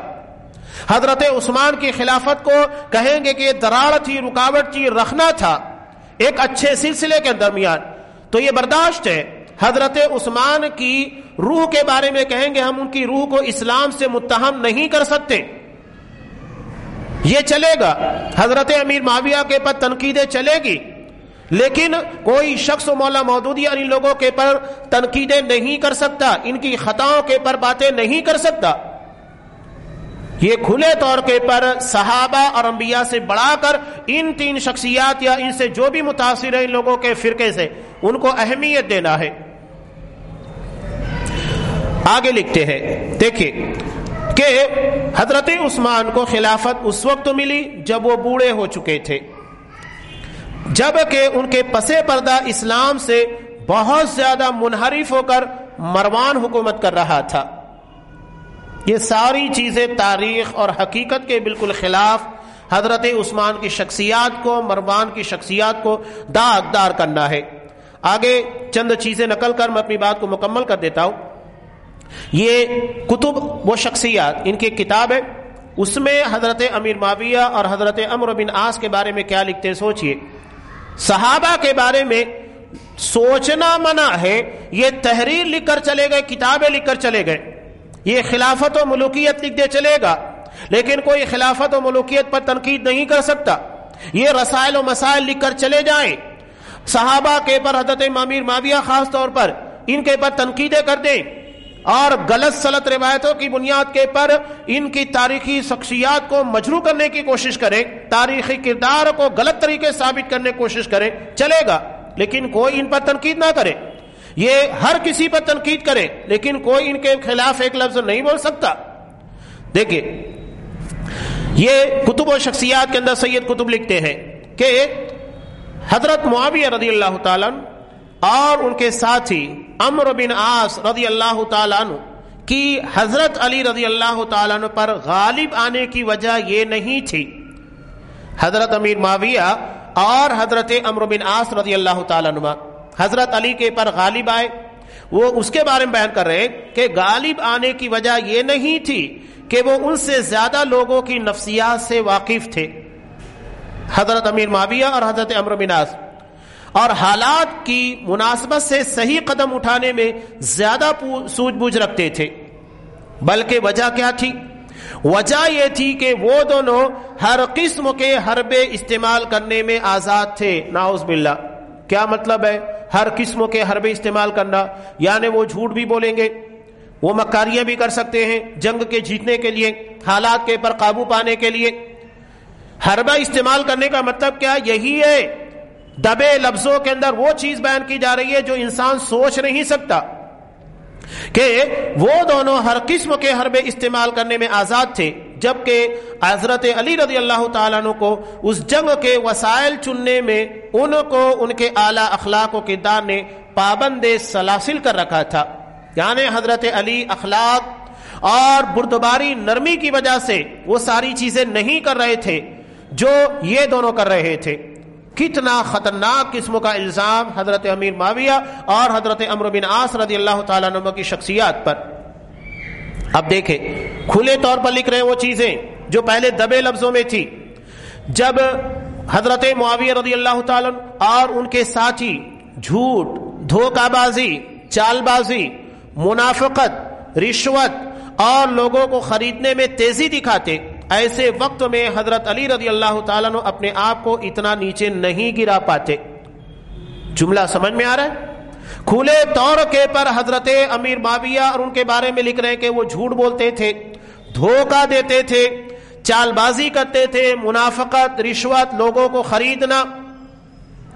حضرت عثمان کی خلافت کو کہیں گے کہ یہ دراڑ تھی، رکاوٹ تھی، رکھنا تھا۔ ایک اچھے سلسلے کے درمیان۔ تو یہ برداشت ہے، حضرت عثمان کی روح کے بارے میں کہیں گے، ہم ان کی روح کو اسلام سے متہم نہیں کر سکتے۔ یہ چلے گا۔ حضرت امیر معاویہ کے پر تنقیدیں چلے گی۔ لیکن کوئی شخص مولا مودود یا یعنی ان لوگوں کے پر تنقیدیں نہیں کر سکتا، ان کی خطاؤں کے پر باتیں نہیں کر سکتا۔ یہ کھلے طور کے پر صحابہ اور انبیاء سے بڑھا کر ان تین شخصیات یا ان سے جو بھی متاثر ہے ان لوگوں کے فرقے سے ان کو اہمیت دینا ہے۔ آگے لکھتے ہیں، دیکھیے کہ حضرت عثمان کو خلافت اس وقت ملی جب وہ بوڑھے ہو چکے تھے۔ جبکہ ان کے پسے پردہ اسلام سے بہت زیادہ منحرف ہو کر مروان حکومت کر رہا تھا۔ یہ ساری چیزیں تاریخ اور حقیقت کے بالکل خلاف حضرت عثمان کی شخصیات کو، مروان کی شخصیات کو داغدار کرنا ہے۔ آگے چند چیزیں نقل کر میں اپنی بات کو مکمل کر دیتا ہوں۔ یہ کتب وہ شخصیات، ان کی کتاب ہے اس میں حضرت امیر معاویہ اور حضرت امر بن آس کے بارے میں کیا لکھتے ہیں سوچئے۔ صحابہ کے بارے میں سوچنا منع ہے، یہ تحریر لکھ کر چلے گئے، کتابیں لکھ کر چلے گئے۔ یہ خلافت و ملوکیت لکھ دے چلے گا، لیکن کوئی خلافت و ملوکیت پر تنقید نہیں کر سکتا۔ یہ رسائل و مسائل لکھ کر چلے جائیں۔ صحابہ کے پر حضرت مامیر معاویہ خاص طور پر ان کے پر تنقیدیں کر دیں۔ اور غلط سلط روایتوں کی بنیاد کے پر ان کی تاریخی شخصیات کو مجرو کرنے کی کوشش کریں تاریخی کردار کو غلط طریقے ثابت کرنے کی کوشش کریں چلے گا، لیکن کوئی ان پر تنقید نہ کرے۔ یہ ہر کسی پر تنقید کرے، لیکن کوئی ان کے خلاف ایک لفظ نہیں بول سکتا۔ دیکھیے، یہ کتب و شخصیات کے اندر سید کتب لکھتے ہیں کہ حضرت معاویہ رضی اللہ تعالیٰ اور ان کے ساتھی امر بن آس رضی اللہ تعالیٰ عنہ کی حضرت علی رضی اللہ تعالیٰ عنہ پر غالب آنے کی وجہ یہ نہیں تھی۔ حضرت امیر معاویہ اور حضرت امر بن آس رضی اللہ تعالیٰ عنہ حضرت علی کے پر غالب آئے۔ وہ اس کے بارے میں بیان کر رہے کہ غالب آنے کی وجہ یہ نہیں تھی کہ وہ ان سے زیادہ لوگوں کی نفسیات سے واقف تھے۔ حضرت امیر معاویہ اور حضرت امر بناس اور حالات کی مناسبت سے صحیح قدم اٹھانے میں زیادہ سوجھ بوجھ رکھتے تھے۔ بلکہ وجہ کیا تھی؟ وجہ یہ تھی کہ وہ دونوں ہر قسم کے حربے استعمال کرنے میں آزاد تھے۔ ناؤز باللہ۔ کیا مطلب ہے؟ ہر قسم کے حربے استعمال کرنا؟ یعنی وہ جھوٹ بھی بولیں گے، وہ مکاریاں بھی کر سکتے ہیں جنگ کے جیتنے کے لیے، حالات کے پر قابو پانے کے لیے۔ حربہ استعمال کرنے کا مطلب کیا؟ یہی ہے دبے لفظوں کے اندر وہ چیز بیان کی جا رہی ہے جو انسان سوچ نہیں سکتا کہ وہ دونوں ہر قسم کے حربے استعمال کرنے میں آزاد تھے، جبکہ حضرت علی رضی اللہ تعالیٰ عنہ کو اس جنگ کے وسائل چننے میں ان کو، ان کے اعلی اخلاق و کردار نے پابند سلاسل کر رکھا تھا۔ یعنی حضرت علی اخلاق اور بردباری، نرمی کی وجہ سے وہ ساری چیزیں نہیں کر رہے تھے جو یہ دونوں کر رہے تھے۔ کتنا خطرناک قسم کا الزام حضرت امیر معاویہ اور حضرت امر بن آس رضی اللہ تعالیٰ نما کی شخصیات پر۔ اب دیکھیں، کھلے طور پر لکھ رہے وہ چیزیں جو پہلے دبے لفظوں میں تھی۔ جب حضرت معاویہ رضی اللہ تعالیٰ اور ان کے ساتھی جھوٹ، دھوکہ بازی چال بازی منافقت، رشوت اور لوگوں کو خریدنے میں تیزی دکھاتے ایسے وقت میں حضرت علی رضی اللہ تعالیٰ اپنے آپ کو اتنا نیچے نہیں گرا پاتے۔ جملہ سمجھ میں آ رہا ہے؟ کھلے طور کے پر حضرت امیر معاویہ اور ان کے بارے میں لکھ رہے ہیں کہ وہ جھوٹ بولتے تھے، دھوکہ دیتے تھے چال بازی کرتے تھے، منافقت، رشوت، لوگوں کو خریدنا۔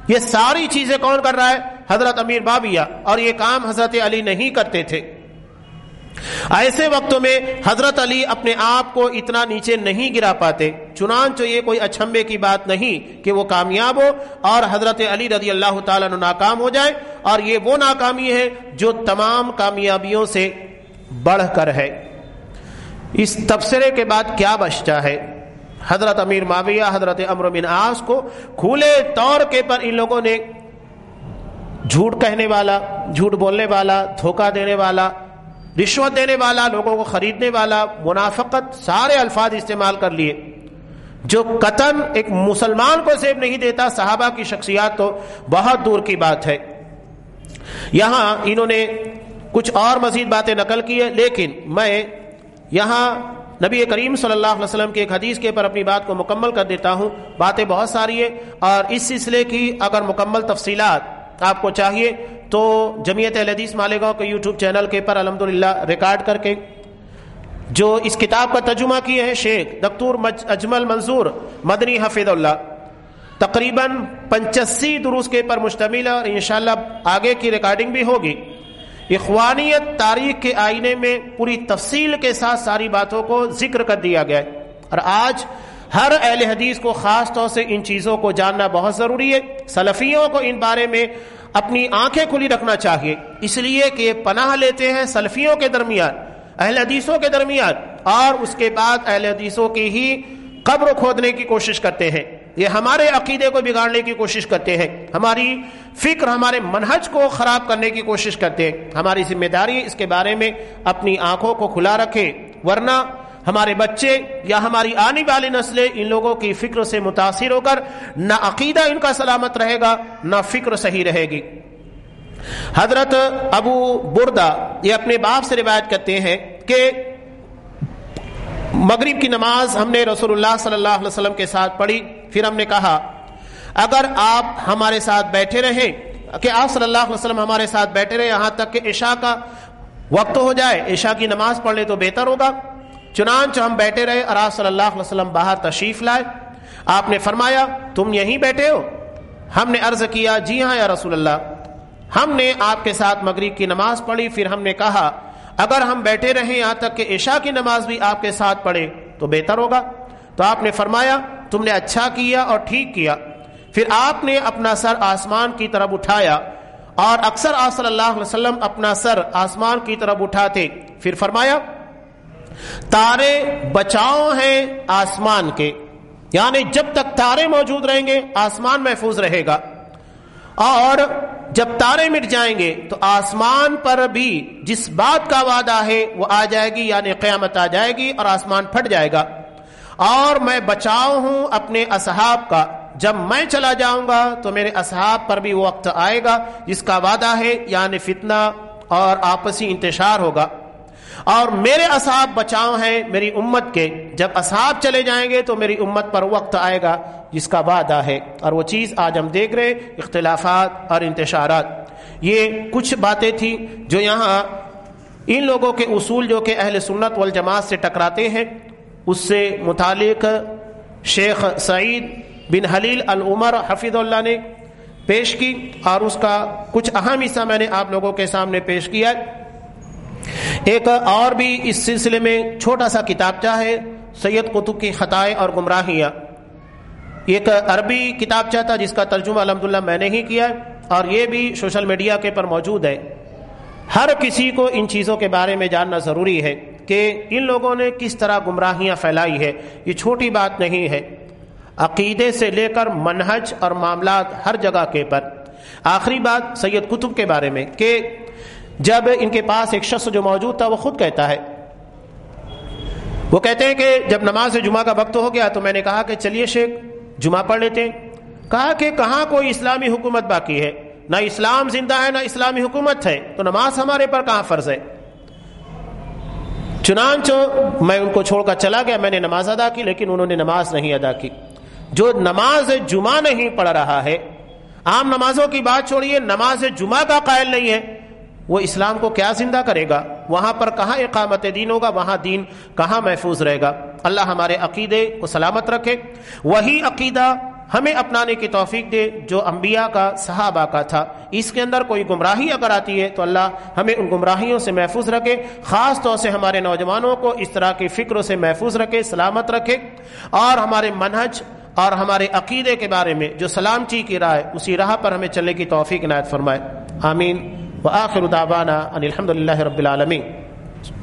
یہ ساری چیزیں کون کر رہا ہے؟ حضرت امیر بابیہ اور یہ کام حضرت علی نہیں کرتے تھے۔ ایسے وقتوں میں حضرت علی اپنے آپ کو اتنا نیچے نہیں گرا پاتے، چنانچہ یہ کوئی اچھمبے کی بات نہیں کہ وہ کامیاب ہو اور حضرت علی رضی اللہ تعالیٰ ناکام ہو جائے، اور یہ وہ ناکامی ہے جو تمام کامیابیوں سے بڑھ کر ہے۔ اس تبصرے کے بعد کیا بچتا ہے؟ حضرت امیر معاویہ، حضرت امر بن آس کو کھلے طور کے پر ان لوگوں نے جھوٹ کہنے والا، جھوٹ بولنے والا، دھوکہ دینے والا رشوت دینے والا، لوگوں کو خریدنے والا، منافقت سارے الفاظ استعمال کر لیے۔ جو قطن ایک مسلمان کو سیب نہیں دیتا، صحابہ کی شخصیات تو بہت دور کی بات ہے۔ یہاں انہوں نے کچھ اور مزید باتیں نقل کی ہے لیکن میں یہاں نبی کریم صلی اللہ علیہ وسلم کے ایک حدیث کے پر اپنی بات کو مکمل کر دیتا ہوں۔ باتیں بہت ساری ہیں، اور اس سلسلے کی اگر مکمل تفصیلات آپ کو چاہیے تو جمعیت الحدیث مالیگاؤں کے یوٹیوب چینل کے پر الحمد ریکارڈ کر کے جو اس کتاب کا ترجمہ کیے ہیں شیخ دکتور اجمل منظور، مدنی حفظ اللہ، تقریباً پنچسی دروس کے پر مشتمل ہے اور انشاءاللہ آگے کی ریکارڈنگ بھی ہوگی۔ اخوانیت تاریخ کے آئینے میں پوری تفصیل کے ساتھ ساری باتوں کو ذکر کر دیا گیا ہے۔ اور آج ہر اہل حدیث کو خاص طور سے ان چیزوں کو جاننا بہت ضروری ہے۔ سلفیوں کو ان بارے میں اپنی آنکھیں کھلی رکھنا چاہیے۔ اس لیے کہ پناہ لیتے ہیں سلفیوں کے درمیان، اہل حدیثوں کے درمیان، اور اس کے بعد اہل حدیثوں کی ہی قبر کھودنے کی کوشش کرتے ہیں۔ یہ ہمارے عقیدے کو بگاڑنے کی کوشش کرتے ہیں۔ ہماری فکر، ہمارے منہج کو خراب کرنے کی کوشش کرتے ہیں۔ ہماری ذمہ داری اس کے بارے میں اپنی آنکھوں کو کھلا رکھے ورنہ ہمارے بچے یا ہماری آنے والی نسلیں ان لوگوں کی فکر سے متاثر ہو کر نہ عقیدہ ان کا سلامت رہے گا، نہ فکر صحیح رہے گی۔ حضرت ابو بردا یہ اپنے باپ سے روایت کرتے ہیں کہ مغرب کی نماز ہم نے رسول اللہ صلی اللہ علیہ وسلم کے ساتھ پڑھی۔ پھر ہم نے کہا، اگر آپ ہمارے ساتھ بیٹھے رہیں، کہ آپ صلی اللہ علیہ وسلم ہمارے ساتھ بیٹھے رہے یہاں تک کہ عشاء کا وقت ہو جائے، عشاء کی نماز پڑھ لے تو بہتر ہوگا۔ چنانچہ ہم بیٹھے رہے اور آپ صلی اللہ علیہ وسلم باہر تشریف لائے۔ آپ نے فرمایا، تم یہیں بیٹھے ہو؟ ہم نے عرض کیا جی ہاں یا رسول اللہ۔ ہم نے آپ کے ساتھ مغرب کی نماز پڑھی، پھر ہم نے کہا، اگر ہم بیٹھے رہیں یہاں تک کہ عشاء کی نماز بھی آپ کے ساتھ پڑھے تو بہتر ہوگا۔ تو آپ نے فرمایا، تم نے اچھا کیا اور ٹھیک کیا۔ پھر آپ نے اپنا سر آسمان کی طرف اٹھایا اور اکثر آپ صلی اللہ علیہ وسلم اپنا سر آسمان کی طرف اٹھاتے۔ پھر فرمایا تارے بچاؤ ہیں آسمان کے۔ یعنی جب تک تارے موجود رہیں گے، آسمان محفوظ رہے گا۔ اور جب تارے مٹ جائیں گے، تو آسمان پر بھی جس بات کا وعدہ ہے، وہ آ جائے گی یعنی قیامت آ جائے گی اور آسمان پھٹ جائے گا۔ اور میں بچاؤ ہوں اپنے اصحاب کا۔ جب میں چلا جاؤں گا، تو میرے اصحاب پر بھی وہ وقت آئے گا، جس کا وعدہ ہے یعنی فتنہ اور آپسی انتشار ہوگا۔ اور میرے اصحاب بچاؤ ہیں میری امت کے۔ جب اصحاب چلے جائیں گے تو میری امت پر وقت آئے گا جس کا وعدہ ہے۔ اور وہ چیز آج ہم دیکھ رہے اختلافات اور انتشارات۔ یہ کچھ باتیں تھیں جو یہاں ان لوگوں کے اصول جو کہ اہل سنت والجماعت سے ٹکراتے ہیں۔ اس سے متعلق شیخ سعید بن حلیل العمر حفیظ اللہ نے پیش کی اور اس کا کچھ اہم حصہ میں نے آپ لوگوں کے سامنے پیش کیا۔ ایک اور بھی اس سلسلے میں چھوٹا سا کتابچہ ہے، سید قطب کی خطائیں اور گمراہیاں۔ ایک عربی کتابچہ تھا جس کا ترجمہ الحمدللہ میں نے ہی کیا اور یہ بھی سوشل میڈیا کے پر موجود ہے۔ ہر کسی کو ان چیزوں کے بارے میں جاننا ضروری ہے کہ ان لوگوں نے کس طرح گمراہیاں پھیلائی ہے یہ چھوٹی بات نہیں ہے۔ عقیدے سے لے کر منہج اور معاملات ہر جگہ کے پر۔ آخری بات سید قطب کے بارے میں کہ جب ان کے پاس ایک شخص جو موجود تھا وہ خود کہتا ہے۔ وہ کہتے ہیں کہ جب نماز جمعہ کا وقت ہو گیا تو میں نے کہا کہ چلیے شیخ، جمعہ پڑھ لیتے ہیں۔ کہا کہ کہاں کوئی اسلامی حکومت باقی ہے؟ نہ اسلام زندہ ہے، نہ اسلامی حکومت ہے۔ تو نماز ہمارے پر کہاں فرض ہے؟ چنانچہ میں ان کو چھوڑ کر چلا گیا، میں نے نماز ادا کی لیکن انہوں نے نماز نہیں ادا کی۔ جو نماز جمعہ نہیں پڑھ رہا ہے، عام نمازوں کی بات چھوڑیے، نماز جمعہ کا قائل نہیں ہے۔ وہ اسلام کو کیا زندہ کرے گا؟ وہاں پر کہاں اقامت دین ہوگا؟ وہاں دین کہاں محفوظ رہے گا؟ اللہ ہمارے عقیدے کو سلامت رکھے۔ وہی عقیدہ ہمیں اپنانے کی توفیق دے جو انبیاء کا، صحابہ کا تھا۔ اس کے اندر کوئی گمراہی اگر آتی ہے تو اللہ ہمیں ان گمراہیوں سے محفوظ رکھے۔ خاص طور سے ہمارے نوجوانوں کو اس طرح کی فکروں سے محفوظ رکھے، سلامت رکھے۔ اور ہمارے منہج اور ہمارے عقیدے کے بارے میں جو سلامتی کی رائے، اسی راہ پر ہمیں چلنے کی توفیق عنایت فرمائے۔ آمین۔ وآخر دعوانا ان الحمد لله رب العالمين